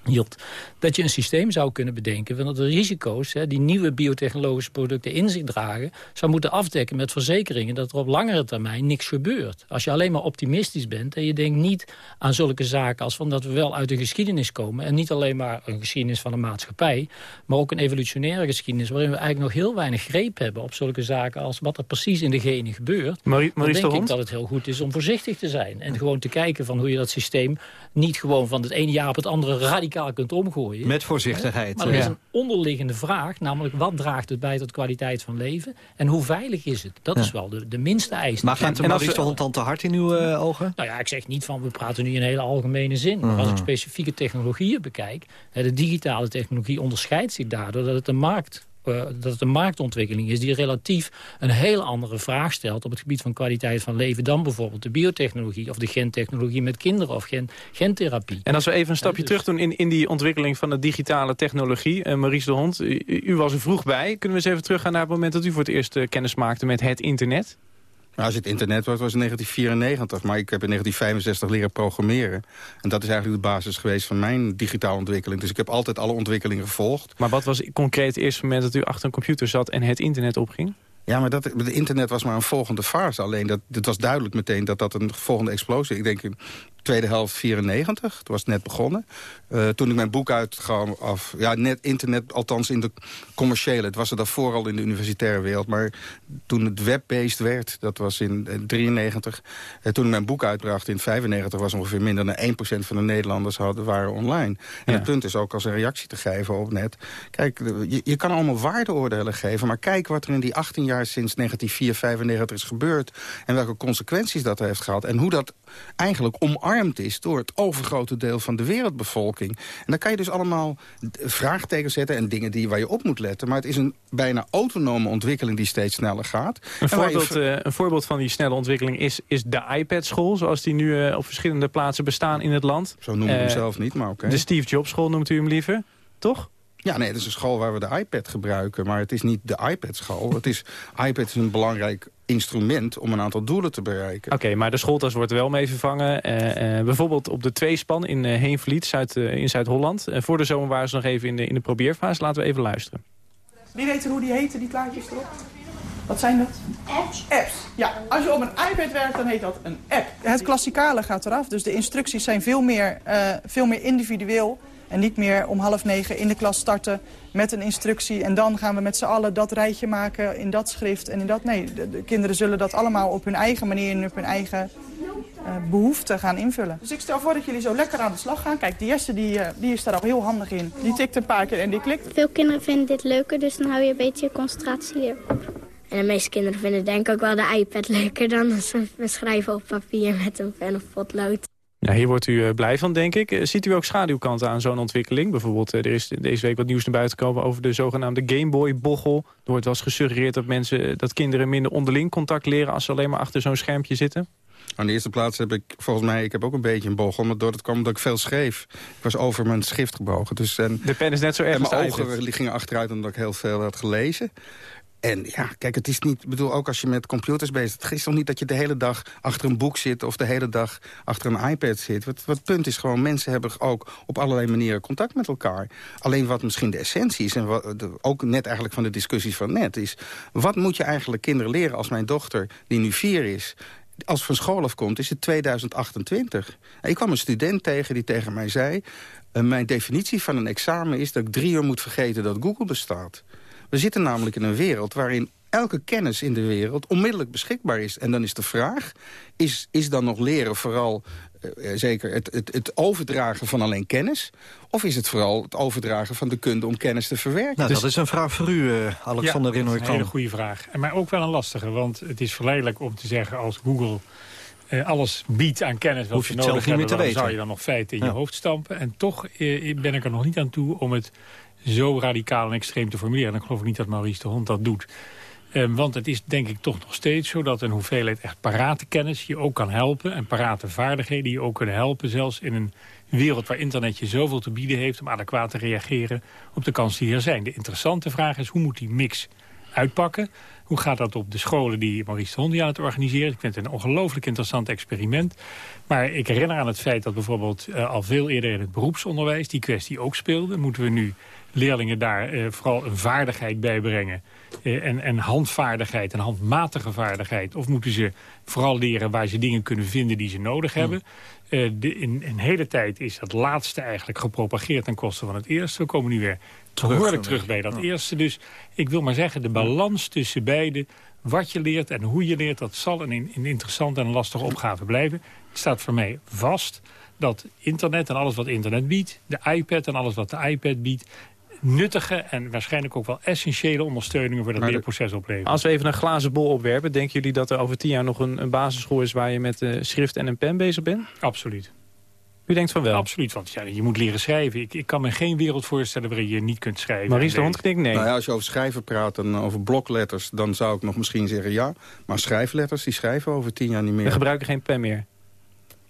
hield, dat je een systeem zou kunnen bedenken... van dat de risico's hè, die nieuwe biotechnologische producten in zich dragen... zou moeten afdekken met verzekeringen dat er op langere termijn niks gebeurt. Als je alleen maar optimistisch bent en je denkt niet aan zulke zaken... als van dat we wel uit de geschiedenis komen... en niet alleen maar een geschiedenis van de maatschappij... maar ook een evolutionaire geschiedenis... waarin we eigenlijk nog heel weinig greep hebben op zulke zaken... als wat er precies in de genen gebeurt... Marie, dan denk ik dat het heel goed is om voorzichtig te zijn. En gewoon te kijken van hoe je dat systeem niet gewoon van het ene jaar op het andere radicaal kunt omgooien. Met voorzichtigheid. Maar er is een onderliggende vraag, namelijk wat draagt het bij tot kwaliteit van leven? En hoe veilig is het? Dat is wel de, de minste eis. Maar gaat de Maurice de dan te hard in uw uh, ogen? Nou ja, ik zeg niet van we praten nu in een hele algemene zin. Maar als ik mhm. specifieke technologieën bekijk, de digitale technologie onderscheidt zich daardoor dat het een markt uh, dat het een marktontwikkeling is die relatief een heel andere vraag stelt op het gebied van kwaliteit van leven dan bijvoorbeeld de biotechnologie of de gentechnologie met kinderen of gen, gentherapie. En als we even een stapje dus- terug doen in, in die ontwikkeling van de digitale technologie. Uh, Maurice de Hond, u, was er vroeg bij. Kunnen we eens even teruggaan naar het moment dat u voor het eerst uh, kennis maakte met het internet? Nou, als het internet was, was in 1994. Maar ik heb in 1965 leren programmeren. En dat is eigenlijk de basis geweest van mijn digitale ontwikkeling. Dus ik heb altijd alle ontwikkelingen gevolgd. Maar wat was concreet het eerste moment dat u achter een computer zat en het internet opging? Ja, maar dat, het internet was maar een volgende fase. Alleen dat, het was duidelijk meteen dat dat een volgende explosie... Ik denk in tweede helft 94, toen was het net begonnen. Uh, toen ik mijn boek uitgaf, af, ja, net internet, althans in de commerciële. Het was er daarvoor al in de universitaire wereld. Maar toen het web-based werd, dat was in 93. Uh, toen ik mijn boek uitbracht in 95 was ongeveer minder dan 1% van de Nederlanders hadden, waren online. En het punt is ook als een reactie te geven op net. Kijk, je, je kan allemaal waardeoordelen geven, maar kijk wat er in die 18 jaar sinds 1994 is gebeurd. En welke consequenties dat heeft gehad. En hoe dat eigenlijk omarmd is door het overgrote deel van de wereldbevolking. En dan kan je dus allemaal vraagtekens zetten en dingen die, waar je op moet letten. Maar het is een bijna autonome ontwikkeling die steeds sneller gaat. Een, voorbeeld, uh, een voorbeeld van die snelle ontwikkeling is, is de iPad-school... zoals die nu uh, op verschillende plaatsen bestaan in het land. Zo noemen we hem uh, zelf niet, maar oké. De Steve Jobs-school noemt u hem liever, toch? Ja, nee, het is een school waar we de iPad gebruiken. Maar het is niet de iPad-school. Het is, iPad is een belangrijk instrument om een aantal doelen te bereiken. Oké, maar de schooltas wordt er wel mee vervangen. Eh, eh, bijvoorbeeld op de tweespan in uh, Heenvliet Zuid, in Zuid-Holland. voor de zomer waren ze nog even in de, in de probeerfase. Laten we even luisteren. Wie weet hoe die heten, die plaatjes erop? Wat zijn dat? Apps. Apps. Ja, als je op een iPad werkt, dan heet dat een app. Het klassikale gaat eraf, dus de instructies zijn veel meer, veel meer individueel. En niet meer om half negen in de klas starten met een instructie... en dan gaan we met z'n allen dat rijtje maken in dat schrift en in dat... Nee, de, kinderen zullen dat allemaal op hun eigen manier en op hun eigen uh, behoeften gaan invullen. Dus ik stel voor dat jullie zo lekker aan de slag gaan. Kijk, die Jesse die, uh, die is daar al heel handig in. Die tikt een paar keer en die klikt. Veel kinderen vinden dit leuker, dus dan hou je een beetje concentratie erop. En de meeste kinderen vinden denk ik ook wel de iPad leuker dan schrijven op papier met een pen of potlood. Ja, hier wordt u eh, blij van, denk ik. Eh, ziet u ook schaduwkanten aan zo'n ontwikkeling? Bijvoorbeeld, eh, er is deze week wat nieuws naar buiten gekomen... over de zogenaamde Gameboy-bochel. Er wordt wel eens gesuggereerd dat, mensen, dat kinderen minder onderling contact leren... als ze alleen maar achter zo'n schermpje zitten. Aan de eerste plaats heb ik volgens mij, ik heb ook een beetje een bochel. Maar doordat het kwam omdat ik veel schreef. Ik was over mijn schrift gebogen. Dus, en, de pen is net zo erg En mijn ogen gingen achteruit omdat ik heel veel had gelezen. En ja, kijk, het is niet... Ik bedoel, ook als je met computers bezig bent... het is toch niet dat je de hele dag achter een boek zit... of de hele dag achter een iPad zit. Wat, wat punt is gewoon, mensen hebben ook op allerlei manieren contact met elkaar. Alleen wat misschien de essentie is... en wat, ook net eigenlijk van de discussies van net is... wat moet je eigenlijk kinderen leren als mijn dochter, die nu vier is als van school afkomt, is het 2028. Ik kwam een student tegen die tegen mij zei... Uh, mijn definitie van een examen is dat ik drie uur moet vergeten dat Google bestaat. We zitten namelijk in een wereld waarin elke kennis in de wereld onmiddellijk beschikbaar is. En dan is de vraag, is, is dan nog leren vooral uh, zeker het, het, het, overdragen van alleen kennis? Of is het vooral het overdragen van de kunde om kennis te verwerken? Nou, dus... dat is een vraag voor u, uh, Alexander ja, dat is een hele goede vraag. Maar ook wel een lastige, want het is verleidelijk om te zeggen als Google... Uh, alles biedt aan kennis wat Hoef je, je nodig hebt, dan weten. zou je dan nog feiten in ja. je hoofd stampen. En toch ben ik er nog niet aan toe om het zo radicaal en extreem te formuleren. En ik geloof ik niet dat Maurice de Hond dat doet. Um, want het is denk ik toch nog steeds zo dat een hoeveelheid echt parate kennis je ook kan helpen. En parate vaardigheden je ook kunnen helpen. Zelfs in een wereld waar internet je zoveel te bieden heeft om adequaat te reageren op de kansen die er zijn. De interessante vraag is hoe moet die mix uitpakken? Hoe gaat dat op de scholen die Maurice de Hond aan het organiseren? Ik vind het een ongelooflijk interessant experiment. Maar ik herinner aan het feit dat bijvoorbeeld uh, al veel eerder in het beroepsonderwijs die kwestie ook speelde. Moeten we nu leerlingen daar uh, vooral een vaardigheid bij brengen. Uh, en, en handvaardigheid, en handmatige vaardigheid. Of moeten ze vooral leren waar ze dingen kunnen vinden die ze nodig hebben. Uh, de, in een hele tijd is dat laatste eigenlijk gepropageerd ten koste van het eerste. We komen nu weer behoorlijk terug bij dat eerste. Dus ik wil maar zeggen, de balans tussen beide... wat je leert en hoe je leert, dat zal een, een interessante en lastige opgave blijven. Het staat voor mij vast dat internet en alles wat internet biedt... de iPad en alles wat de iPad biedt nuttige en waarschijnlijk ook wel essentiële ondersteuningen voor dat leerproces opleveren. Als we even een glazen bol opwerpen, denken jullie dat er over tien jaar nog een, een basisschool is waar je met uh, schrift en een pen bezig bent? Absoluut. U denkt van wel? Absoluut, want ja, je moet leren schrijven. Ik, ik kan me geen wereld voorstellen waarin je niet kunt schrijven. Maurice de Hond knikt nee. Nou ja, als je over schrijven praat en over blokletters... dan zou ik nog misschien zeggen ja. Maar schrijfletters, die schrijven over tien jaar niet meer. We gebruiken geen pen meer.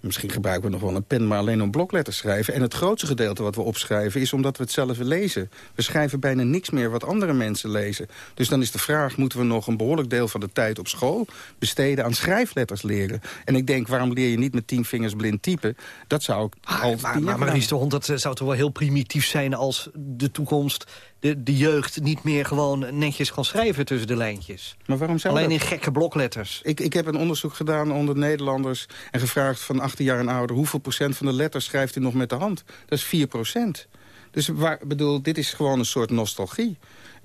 Misschien gebruiken we nog wel een pen, maar alleen om blokletters schrijven. En het grootste gedeelte wat we opschrijven is omdat we het zelf lezen. We schrijven bijna niks meer wat andere mensen lezen. Dus dan is de vraag, moeten we nog een behoorlijk deel van de tijd op school... besteden aan schrijfletters leren? En ik denk, waarom leer je niet met tien vingers blind typen? Dat zou ik ah, al Maar, maar Maurice de Hond, dat zou toch wel heel primitief zijn... als de toekomst de, de jeugd niet meer gewoon netjes kan schrijven tussen de lijntjes. Maar waarom zou Alleen dat? in gekke blokletters. Ik, ik heb een onderzoek gedaan onder Nederlanders... en gevraagd van 18 jaar en ouder... hoeveel procent van de letters schrijft u nog met de hand? Dat is 4 procent. Dus waar, bedoel, dit is gewoon een soort nostalgie.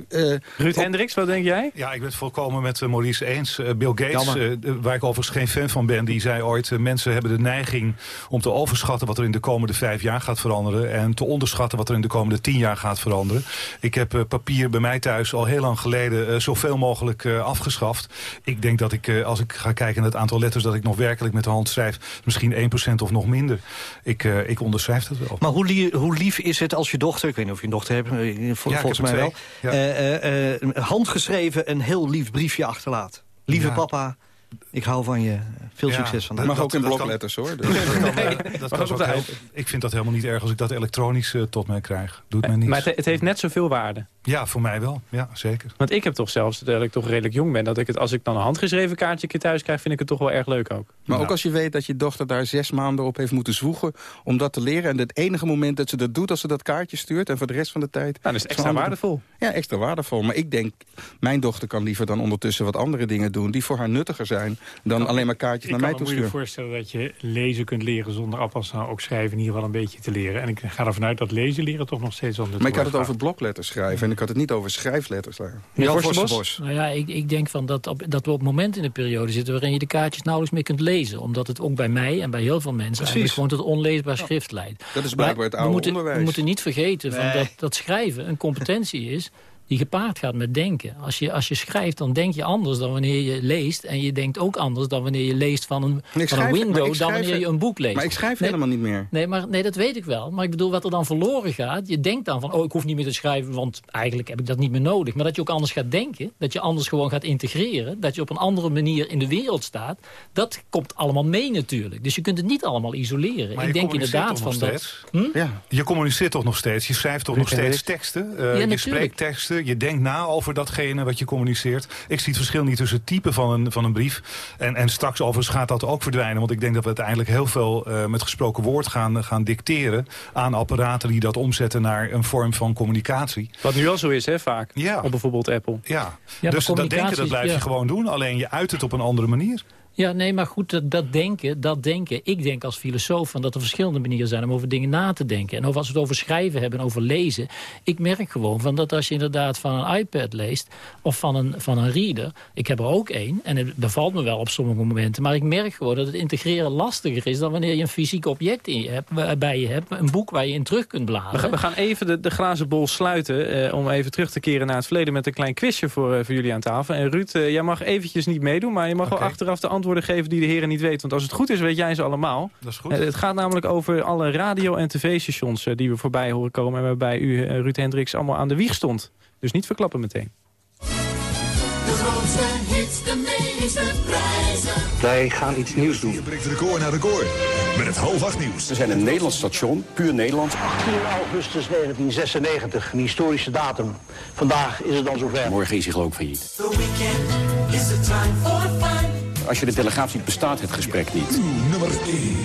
Uh, Ruud Hendricks, wat denk jij? Ja, ik ben het volkomen met uh, Maurice eens. Uh, Bill Gates, waar ik overigens geen fan van ben, die zei ooit... mensen hebben de neiging om te overschatten wat er in de komende vijf jaar gaat veranderen... en te onderschatten wat er in de komende tien jaar gaat veranderen. Ik heb papier bij mij thuis al heel lang geleden zoveel mogelijk afgeschaft. Ik denk dat ik, als ik ga kijken naar het aantal letters... dat ik nog werkelijk met de hand schrijf, misschien 1% of nog minder. Ik, ik onderschrijf dat wel. Maar hoe lief, hoe lief is het als je dochter... ik weet niet of je een dochter hebt, vol, ja, volgens mij twee. wel... Ja. Uh, uh, handgeschreven een heel lief briefje achterlaat. Lieve ja. papa, Ik hou van je. Veel Ja, succes vandaag. Mag dat- ook in blokletters hoor. Dus. Dat kan, Nee, eh, dat maar kan ook zo op de heel- iPad. ik vind dat helemaal niet erg als ik dat elektronisch eh, tot mij krijg. Doet mij niets. Maar het, het heeft net zoveel waarde. Ja, voor mij wel. Ja, zeker. Want ik heb toch zelfs, terwijl ik toch redelijk jong ben... dat ik het, als ik dan een handgeschreven kaartje een keer thuis krijg... vind ik het toch wel erg leuk ook. Maar ook als je weet dat je dochter daar zes maanden op heeft moeten zwoegen... om dat te leren. En het enige moment dat ze dat doet als ze dat kaartje stuurt... en voor de rest van de tijd... Nou, dat is extra andere- waardevol. Ja, extra waardevol. Maar ik denk, mijn dochter kan liever dan ondertussen wat andere dingen doen... die voor haar nuttiger zijn dan alleen maar kaartjes Ik naar kan mij me moeilijk toesturen. voorstellen dat je lezen kunt leren zonder afwas nou ook schrijven in ieder geval een beetje te leren. En ik ga ervan uit dat lezen leren toch nog steeds onder Maar ik had het over blokletters schrijven en ik had het niet over schrijfletters. Jan Forstenbos. Nou ja, ik, ik denk van dat, op, dat we op het moment in de periode zitten... waarin je de kaartjes nauwelijks meer kunt lezen. Omdat het ook bij mij en bij heel veel mensen... eigenlijk gewoon tot onleesbaar schrift leidt. Dat is Maar blijkbaar het we oude moeten, onderwijs. We moeten niet vergeten van dat, dat schrijven een competentie is die gepaard gaat met denken. Als je, als je schrijft, dan denk je anders dan wanneer je leest. En je denkt ook anders dan wanneer je leest van een, van een window... dan wanneer je een boek leest. Maar ik schrijf Nee, helemaal niet meer. Nee, maar, nee, dat weet ik wel. Maar ik bedoel, wat er dan verloren gaat... je denkt dan van, oh, ik hoef niet meer te schrijven... want eigenlijk heb ik dat niet meer nodig. Maar dat je ook anders gaat denken... dat je anders gewoon gaat integreren... dat je op een andere manier in de wereld staat... dat komt allemaal mee natuurlijk. Dus je kunt het niet allemaal isoleren. Maar ik denk inderdaad van dat... Hm? Ja. Je communiceert toch nog steeds? Je schrijft toch nog steeds teksten? Eh, Ja, je spreekt teksten, je denkt na over datgene wat je communiceert. Ik zie het verschil niet tussen het typen van een, van een brief... En, en straks overigens gaat dat ook verdwijnen. Want ik denk dat we uiteindelijk heel veel eh, met gesproken woord gaan, gaan dicteren... aan apparaten die dat omzetten naar een vorm van communicatie. Wat nu al zo is, hè, vaak. Ja. Op bijvoorbeeld Apple. Ja, maar dus dat denken dat blijf je ja. gewoon doen. Alleen je uit het op een andere manier. Ja, nee, maar goed, dat, dat denken, dat denken. Ik denk als filosoof van dat er verschillende manieren zijn om over dingen na te denken. En over, als we het over schrijven hebben en over lezen. Ik merk gewoon van dat als je inderdaad van een iPad leest of van een, van een reader. Ik heb er ook één en het bevalt me wel op sommige momenten. Maar ik merk gewoon dat het integreren lastiger is dan wanneer je een fysiek object in je hebt, bij je hebt. Een boek waar je in terug kunt bladeren. we gaan even de, de glazen bol sluiten... eh, om even terug te keren naar het verleden met een klein quizje voor, eh, voor jullie aan tafel. En Ruud, eh, jij mag eventjes niet meedoen... maar je mag wel achteraf de antwoorden geven die de heren niet weten. Want als het goed is, weet jij ze allemaal. Dat is goed. Eh, het gaat namelijk over alle radio- en tv-stations eh, die we voorbij horen komen... en waarbij u, eh, Ruud Hendricks, allemaal aan de wieg stond. Dus niet verklappen meteen. De grootste hits, de meeste prijzen. Wij gaan iets nieuws doen. Je brengt record naar record. Met het half acht nieuws. We zijn een Nederlands station, puur Nederlands. 18 augustus 1996, een historische datum. Vandaag is het dan zover. Morgen is hij geloof ik failliet. The weekend is the time for fun. Als je de delegatie ziet, bestaat het gesprek niet. Nummer 1.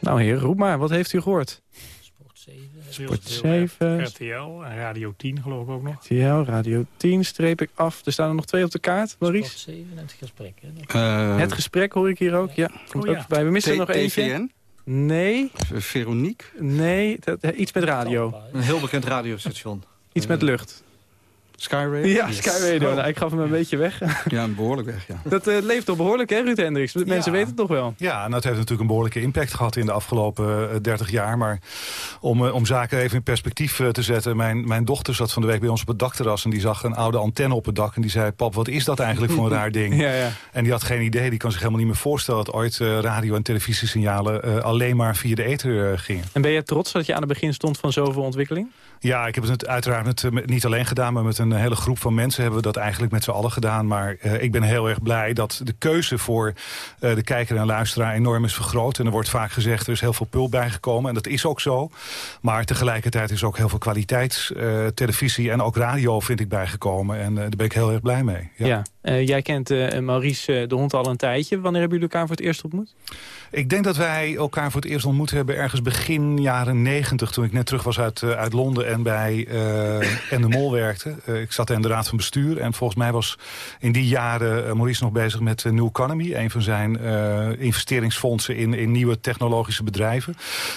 Nou heer, roep maar. Wat heeft u gehoord? Sport 7. Sport Heel 7, RTL en Radio 10 geloof ik ook nog. RTL, Radio 10, streep ik af. Er staan er nog twee op de kaart, Sport Maurice. 7 en het gesprek. Hè? Eh, Het gesprek hoor ik hier ook. Ja, komt Oh, ja. ook voorbij. We missen er T- nog eentje. TVN, Nee, Veronique. nee. Dat, eh, iets met radio. Een heel bekend radiostation. Iets met lucht. Sky Radio? Ja, Sky Radio. Nou, ik gaf hem een beetje weg. Ja, behoorlijk weg, ja. Dat eh, leeft toch behoorlijk, hè, Ruud Hendricks? De Mensen weten het toch wel. Ja, en dat heeft natuurlijk een behoorlijke impact gehad in de afgelopen eh, 30 jaar. Maar om, eh, om zaken even in perspectief eh, te zetten. Mijn, mijn dochter zat van de week bij ons op het dakterras en die zag een oude antenne op het dak. En die zei, pap, wat is dat eigenlijk voor een raar ding? Ja, ja. En die had geen idee, die kan zich helemaal niet meer voorstellen... dat ooit eh, radio- en televisiesignalen eh, alleen maar via de ether eh, gingen. En ben je trots dat je aan het begin stond van zoveel ontwikkeling? Ja, ik heb het uiteraard eh, niet alleen gedaan... maar met een hele groep van mensen hebben we dat eigenlijk met z'n allen gedaan. Maar eh, ik ben heel erg blij dat de keuze voor eh, de kijker en luisteraar enorm is vergroot. En er wordt vaak gezegd, er is heel veel pul bijgekomen. En dat is ook zo. Maar tegelijkertijd is ook heel veel kwaliteitstelevisie en ook radio vind ik bijgekomen. En eh, daar ben ik heel erg blij mee. Ja. Eh, jij kent eh, Maurice eh, de hond al een tijdje. Wanneer hebben jullie elkaar voor het eerst ontmoet? Ik denk dat wij elkaar voor het eerst ontmoet hebben ergens begin jaren negentig. Toen ik net terug was uit, uit Londen en bij En de Mol werkte. Ik zat in de raad van bestuur. En volgens mij was in die jaren Maurice nog bezig met New Economy. Een van zijn investeringsfondsen in, in nieuwe technologische bedrijven.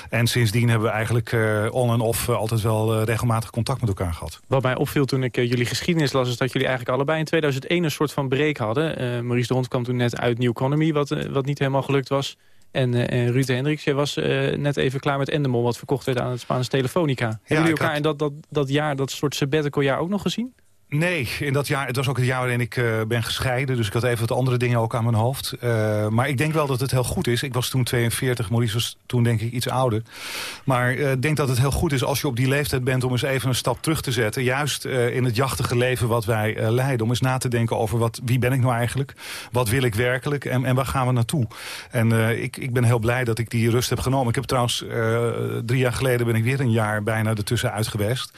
En sindsdien hebben we eigenlijk on en off altijd wel regelmatig contact met elkaar gehad. Wat mij opviel toen ik jullie geschiedenis las... is dat jullie eigenlijk allebei in 2001 een soort van break hadden. Eh, Maurice de Hond kwam toen net uit New Economy... wat, eh, wat niet helemaal gelukt was. En, eh, en Ruud Hendricks, jij was net even klaar met Endemol... wat verkocht werd aan het Spaanse Telefonica. Hebben jullie elkaar had- in dat, dat, dat jaar, dat soort sabbatical jaar ook nog gezien? Nee, in dat jaar, het was ook het jaar waarin ik uh, ben gescheiden. Dus ik had even wat andere dingen ook aan mijn hoofd. Uh, maar ik denk wel dat het heel goed is. Ik was toen 42, Maurice was toen denk ik iets ouder. Maar ik uh, denk dat het heel goed is als je op die leeftijd bent... om eens even een stap terug te zetten. Juist in het jachtige leven wat wij leiden. Om eens na te denken over wat, wie ben ik nou eigenlijk? Wat wil ik werkelijk? En, en waar gaan we naartoe? En ik, ik ben heel blij dat ik die rust heb genomen. Ik heb trouwens, drie jaar geleden ben ik weer een jaar bijna ertussen uit geweest.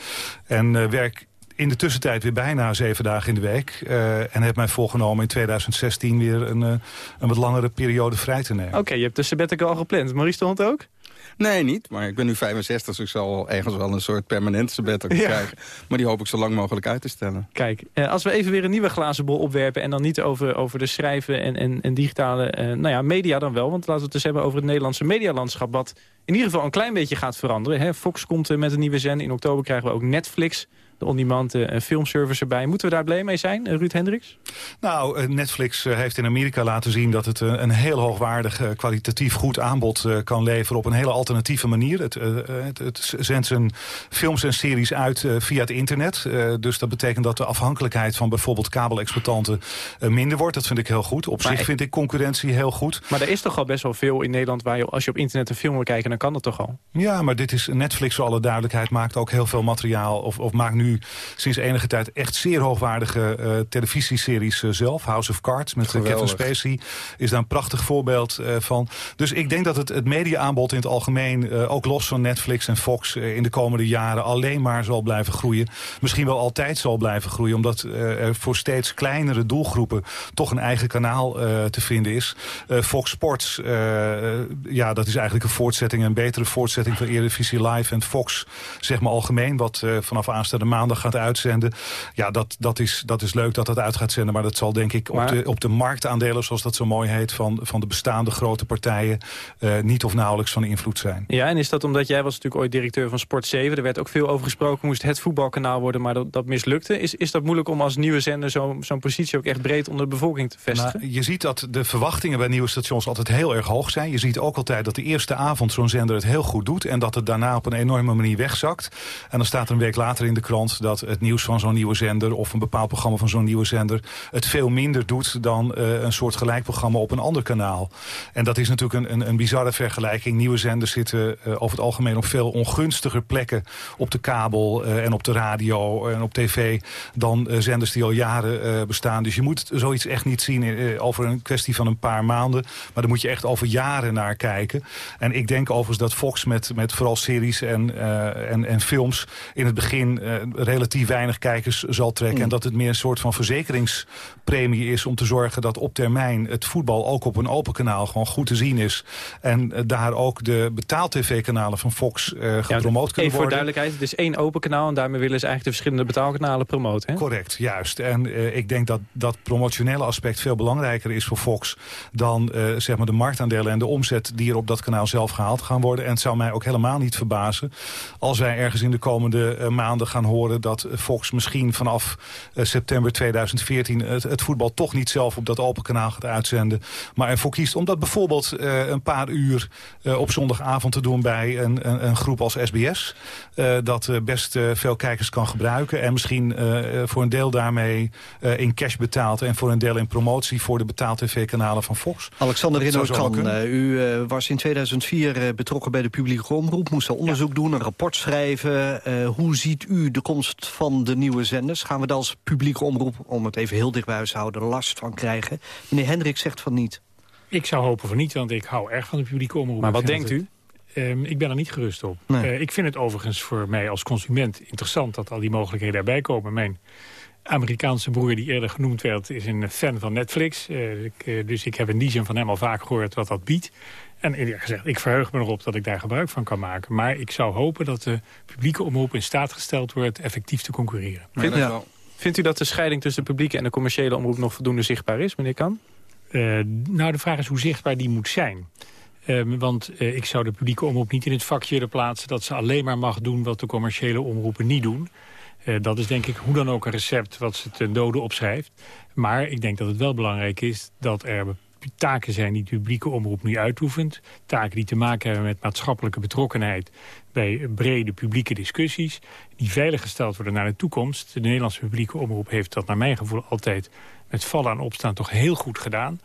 En werk in de tussentijd weer bijna zeven dagen in de week. Uh, en heb mij voorgenomen in 2016 weer een, uh, een wat langere periode vrij te nemen. Oké, je hebt de sabbatical al gepland. Maurice de Hond ook? Nee, niet. Maar ik ben nu 65, dus ik zal ergens wel een soort permanente sabbatical ja. krijgen. Maar die hoop ik zo lang mogelijk uit te stellen. Kijk, uh, als we even weer een nieuwe glazen bol opwerpen... en dan niet over, over de schrijven en, en, en digitale nou ja, media dan wel. Want laten we het dus hebben over het Nederlandse medialandschap... wat in ieder geval een klein beetje gaat veranderen. Hè? Fox komt met een nieuwe zender. In oktober krijgen we ook Netflix de on-demand uh, filmservice erbij. Moeten we daar blij mee zijn, uh, Ruud Hendricks? Nou, uh, Netflix heeft in Amerika laten zien dat het een heel hoogwaardig, kwalitatief goed aanbod kan leveren op een hele alternatieve manier. Het, het, het zendt zijn films en series uit via het internet. dus dat betekent dat de afhankelijkheid van bijvoorbeeld kabelexploitanten minder wordt. Dat vind ik heel goed. Op maar zich vind ik concurrentie heel goed. Maar er is toch al best wel veel in Nederland waar je, als je op internet een film wil kijken, dan kan dat toch al? Ja, maar dit is Netflix, voor alle duidelijkheid, maakt ook heel veel materiaal of, of maakt nu sinds enige tijd echt zeer hoogwaardige uh, televisieseries uh, zelf. House of Cards met uh, Kevin Spacey is daar een prachtig voorbeeld van. Dus ik denk dat het, het mediaaanbod in het algemeen, ook los van Netflix en Fox... in de komende jaren alleen maar zal blijven groeien. Misschien wel altijd zal blijven groeien, omdat er voor steeds kleinere doelgroepen... toch een eigen kanaal te vinden is. Fox Sports, ja, dat is eigenlijk een voortzetting, een betere voortzetting van Eredivisie Live en Fox, zeg maar algemeen, wat vanaf aanstaande maand maandag gaat uitzenden. Ja, dat, dat, is, dat is leuk dat dat uit gaat zenden. Maar dat zal denk ik op, de, op de marktaandelen, zoals dat zo mooi heet... van, van de bestaande grote partijen uh, niet of nauwelijks van invloed zijn. Ja, en is dat omdat jij was natuurlijk ooit directeur van Sport 7... er werd ook veel over gesproken, moest het voetbalkanaal worden... maar dat, dat mislukte. Is, is dat moeilijk om als nieuwe zender zo'n zo'n positie ook echt breed onder de bevolking te vestigen? Nou, je ziet dat de verwachtingen bij nieuwe stations altijd heel erg hoog zijn. Je ziet ook altijd dat de eerste avond zo'n zender het heel goed doet... en dat het daarna op een enorme manier wegzakt. En dan staat er een week later in de krant dat het nieuws van zo'n nieuwe zender... of een bepaald programma van zo'n nieuwe zender... het veel minder doet dan uh, een soort gelijk programma op een ander kanaal. En dat is natuurlijk een, een, een bizarre vergelijking. Nieuwe zenders zitten uh, over het algemeen op veel ongunstiger plekken... op de kabel uh, en op de radio en op tv... dan zenders die al jaren bestaan. Dus je moet zoiets echt niet zien over een kwestie van een paar maanden. Maar daar moet je echt over jaren naar kijken. En ik denk overigens dat Fox met, met vooral series en, en, en films... in het begin relatief weinig kijkers zal trekken. Mm. En dat het meer een soort van verzekeringspremie is... om te zorgen dat op termijn het voetbal ook op een open kanaal gewoon goed te zien is. En uh, daar ook de betaal-tv-kanalen van Fox uh, gepromoot ja, kunnen worden. voor duidelijkheid, het is één open kanaal... en daarmee willen ze eigenlijk de verschillende betaalkanalen promoten. Hè? Correct, juist. En uh, ik denk dat dat promotionele aspect veel belangrijker is voor Fox... dan zeg maar de marktaandelen en de omzet die er op dat kanaal zelf gehaald gaan worden. En het zou mij ook helemaal niet verbazen als wij ergens in de komende maanden gaan horen dat Fox misschien vanaf uh, september 2014... Het, het, voetbal toch niet zelf op dat open kanaal gaat uitzenden. Maar ervoor kiest om dat bijvoorbeeld uh, een paar uur uh, op zondagavond te doen... bij een, een, een groep als SBS. dat best veel kijkers kan gebruiken. En misschien voor een deel daarmee in cash betaalt... en voor een deel in promotie voor de betaald tv-kanalen van Fox. Alexander Rinnokan, u was in 2004 betrokken bij de publieke omroep. Moest daar onderzoek doen, een rapport schrijven. hoe ziet u de komst van de nieuwe zenders? Gaan we daar als publieke omroep, om het even heel dicht bij huis te houden, last van krijgen? Meneer Hendrik zegt van niet. Ik zou hopen van niet, want ik hou erg van de publieke omroep. Maar wat denkt u? Um, ik ben er niet gerust op. Nee. Uh, ik vind het overigens voor mij als consument interessant dat al die mogelijkheden erbij komen. Mijn Amerikaanse broer die eerder genoemd werd is een fan van Netflix. Uh, ik, uh, dus ik heb in die zin van hem al vaak gehoord wat dat biedt. En eerlijk gezegd, ik verheug me erop dat ik daar gebruik van kan maken. Maar ik zou hopen dat de publieke omroep in staat gesteld wordt... effectief te concurreren. Vindt, ja. Vindt u dat de scheiding tussen de publieke en de commerciële omroep... nog voldoende zichtbaar is, meneer Kan? Uh, nou, de vraag is hoe zichtbaar die moet zijn. Uh, want uh, ik zou de publieke omroep niet in het vakje willen plaatsen... dat ze alleen maar mag doen wat de commerciële omroepen niet doen. Uh, dat is denk ik hoe dan ook een recept wat ze ten dode opschrijft. Maar ik denk dat het wel belangrijk is dat er taken zijn die de publieke omroep nu uitoefent. Taken die te maken hebben met maatschappelijke betrokkenheid bij brede publieke discussies. Die veilig gesteld worden naar de toekomst. De Nederlandse publieke omroep heeft dat naar mijn gevoel altijd met vallen en opstaan toch heel goed gedaan.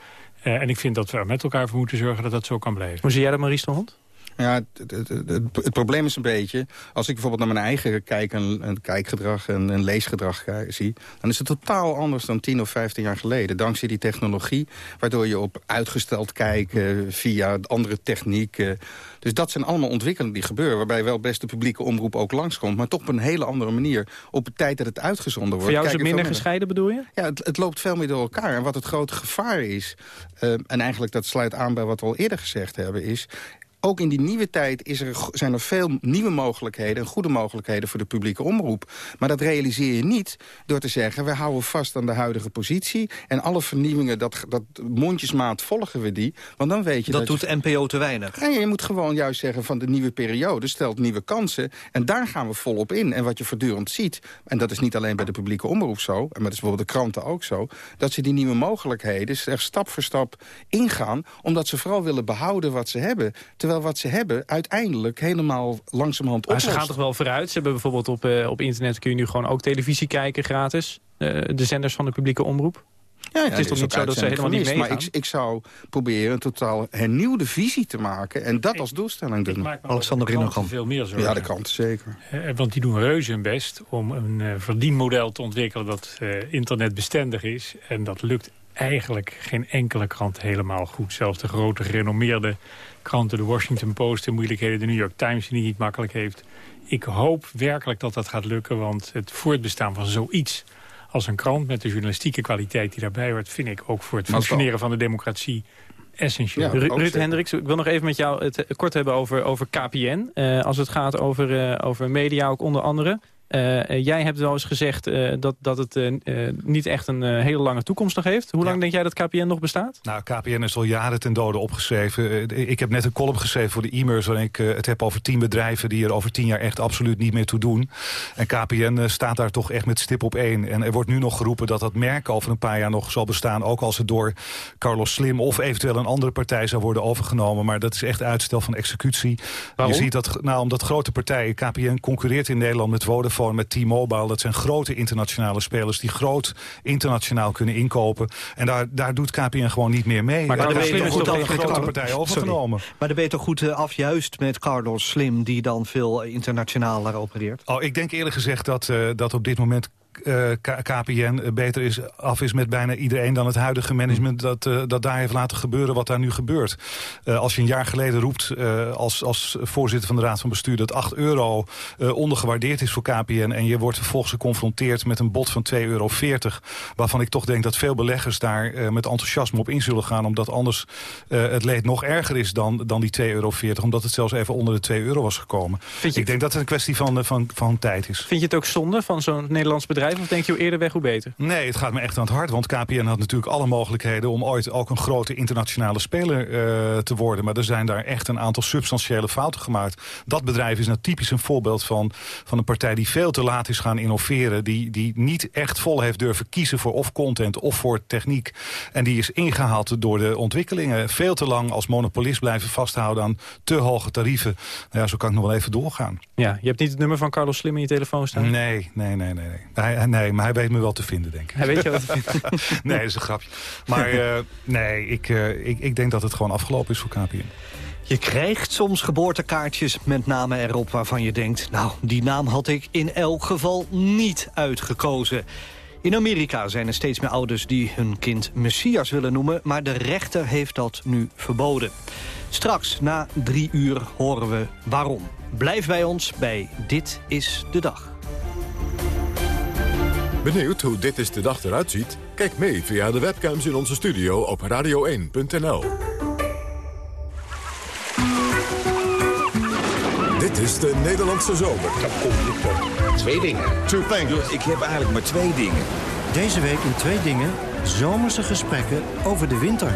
Uh, en ik vind dat we er met elkaar voor moeten zorgen dat dat zo kan blijven. Hoe zie jij dat, Maurice de Hond? Ja, het, het, het, het, probleem is een beetje... als ik bijvoorbeeld naar mijn eigen kijk en, kijkgedrag en, en leesgedrag zie... dan is het totaal anders dan 10 of 15 jaar geleden. Dankzij die technologie, waardoor je op uitgesteld kijken... via andere technieken... Dus dat zijn allemaal ontwikkelingen die gebeuren... waarbij wel best de publieke omroep ook langskomt... maar toch op een hele andere manier. Op de tijd dat het uitgezonden wordt. Voor jou is het minder gescheiden, bedoel je? Ja, het, het, loopt veel meer door elkaar. En wat het grote gevaar is... Uh, en eigenlijk dat sluit aan bij wat we al eerder gezegd hebben... is ook in die nieuwe tijd is er, zijn er veel nieuwe mogelijkheden... en goede mogelijkheden voor de publieke omroep. Maar dat realiseer je niet door te zeggen... we houden vast aan de huidige positie... en alle vernieuwingen, dat, dat mondjesmaat volgen we die. Want dan weet je... Dat, dat doet je, NPO te weinig. En je moet gewoon juist zeggen van de nieuwe periode... stelt nieuwe kansen en daar gaan we volop in. En wat je voortdurend ziet, en dat is niet alleen bij de publieke omroep zo... maar dat is bijvoorbeeld de kranten ook zo... dat ze die nieuwe mogelijkheden er stap voor stap ingaan... omdat ze vooral willen behouden wat ze hebben... Terwijl wat ze hebben uiteindelijk helemaal langzamerhand oplost. Maar ze gaan toch wel vooruit? Ze hebben bijvoorbeeld op, uh, op internet kun je nu gewoon ook televisie kijken gratis. Uh, de zenders van de publieke omroep. Ja, ja, het is toch niet zo dat ze helemaal niet meegaan? Maar ik, ik zou proberen een totaal hernieuwde visie te maken... en dat als doelstelling doen. Alexander Rinnogan. veel meer zorgen. Ja, de kranten zeker. Uh, want die doen reuze hun best om een uh, verdienmodel te ontwikkelen... dat uh, internetbestendig is. En dat lukt eigenlijk geen enkele krant helemaal goed. Zelfs de grote gerenommeerde kranten, de Washington Post... de moeilijkheden de New York Times die niet makkelijk heeft. Ik hoop werkelijk dat dat gaat lukken, want het voortbestaan van zoiets... als een krant met de journalistieke kwaliteit die daarbij hoort... vind ik ook voor het functioneren van de democratie essentieel. Ja, Ruud Hendricks, ik wil nog even met jou het kort hebben over, over KPN. Uh, als het gaat over, uh, over media ook onder andere. Uh, jij hebt wel eens gezegd uh, dat, dat het niet echt een hele lange toekomst nog heeft. Hoe lang denk jij dat KPN nog bestaat? Nou, KPN is al jaren ten dode opgeschreven. ik heb net een column geschreven voor de e-mails... waarin ik het heb over tien bedrijven die er over tien jaar echt absoluut niet meer toe doen. En KPN staat daar toch echt met stip op één. En er wordt nu nog geroepen dat dat merk over een paar jaar nog zal bestaan. Ook als het door Carlos Slim of eventueel een andere partij zou worden overgenomen. Maar dat is echt uitstel van executie. Waarom? Je ziet dat, nou, omdat grote partijen... KPN concurreert in Nederland met Vodafone met T-Mobile. Dat zijn grote internationale spelers die groot internationaal kunnen inkopen. En daar, daar doet KPN gewoon niet meer mee. Maar daar ben je goed toch grote partijen overgenomen. Maar dan ben je toch goed af juist met Carlos Slim... die dan veel internationaler opereert? Oh, ik denk eerlijk gezegd dat, uh, dat op dit moment KPN beter is, af is met bijna iedereen dan het huidige management... dat, uh, dat daar heeft laten gebeuren wat daar nu gebeurt. Als je een jaar geleden roept als, als voorzitter van de Raad van Bestuur... dat 8 euro ondergewaardeerd is voor KPN... en je wordt vervolgens geconfronteerd met een bod van 2,40 euro... waarvan ik toch denk dat veel beleggers daar met enthousiasme op in zullen gaan... omdat anders het leed nog erger is dan, dan die 2,40 euro... omdat het zelfs even onder de 2 euro was gekomen. Ik denk dat het een kwestie van, van, van tijd is. Vind je het ook zonde van zo'n Nederlands bedrijf? Of denk je hoe eerder weg, hoe beter? Nee, het gaat me echt aan het hart. Want KPN had natuurlijk alle mogelijkheden... om ooit ook een grote internationale speler uh, te worden. Maar er zijn daar echt een aantal substantiële fouten gemaakt. Dat bedrijf is nou typisch een voorbeeld van, van een partij... die veel te laat is gaan innoveren. Die, die niet echt vol heeft durven kiezen voor of content of voor techniek. En die is ingehaald door de ontwikkelingen. Veel te lang als monopolist blijven vasthouden aan te hoge tarieven. Nou ja, zo kan ik nog wel even doorgaan. Ja, je hebt niet het nummer van Carlos Slim in je telefoon staan? Nee, nee, nee, nee. Hij, nee, maar hij weet me wel te vinden, denk ik. Hij weet je wat te vinden? nee, dat is een grapje. Maar uh, nee, ik, uh, ik, ik denk dat het gewoon afgelopen is voor KPN. Je krijgt soms geboortekaartjes met namen erop waarvan je denkt... nou, die naam had ik in elk geval niet uitgekozen. In Amerika zijn er steeds meer ouders die hun kind Messias willen noemen... maar de rechter heeft dat nu verboden. Straks, na drie uur, horen we waarom. Blijf bij ons bij Dit is de Dag. Benieuwd hoe Dit is de Dag eruit ziet? Kijk mee via de webcams in onze studio op radio1.nl. Dit is de Nederlandse zomer. Twee dingen. Two things. Ik heb eigenlijk maar twee dingen. Deze week in Twee Dingen zomerse gesprekken over de winter.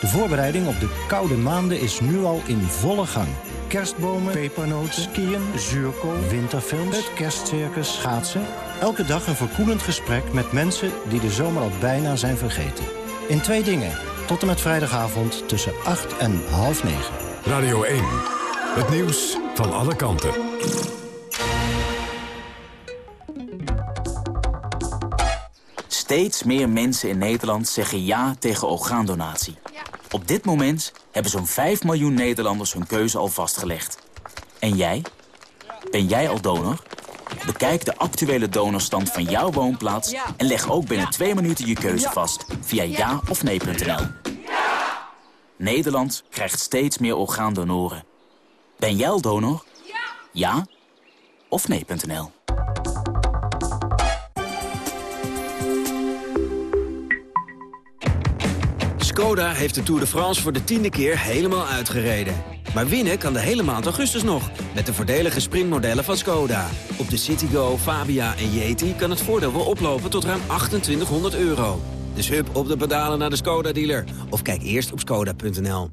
De voorbereiding op de koude maanden is nu al in volle gang. Kerstbomen, pepernoten, skiën, zuurkool, winterfilms, het kerstcircus, schaatsen. Elke dag een verkoelend gesprek met mensen die de zomer al bijna zijn vergeten. In Twee Dingen, Tot en met vrijdagavond tussen 8 en half 9. Radio 1. Het nieuws van alle kanten. Steeds meer mensen in Nederland zeggen ja tegen orgaandonatie. Op dit moment hebben zo'n 5 miljoen Nederlanders hun keuze al vastgelegd. En jij? Ben jij al donor? Bekijk de actuele donorstand van jouw woonplaats... en leg ook binnen twee minuten je keuze vast via ja of nee.nl. Nederland krijgt steeds meer orgaandonoren. Ben jij al donor? Ja of nee.nl. Skoda heeft de Tour de France voor de tiende keer helemaal uitgereden. Maar winnen kan de hele maand augustus nog, met de voordelige sprintmodellen van Skoda. Op de Citigo, Fabia en Yeti kan het voordeel wel oplopen tot ruim 2800 euro. Dus hup op de pedalen naar de Skoda-dealer. Of kijk eerst op skoda.nl.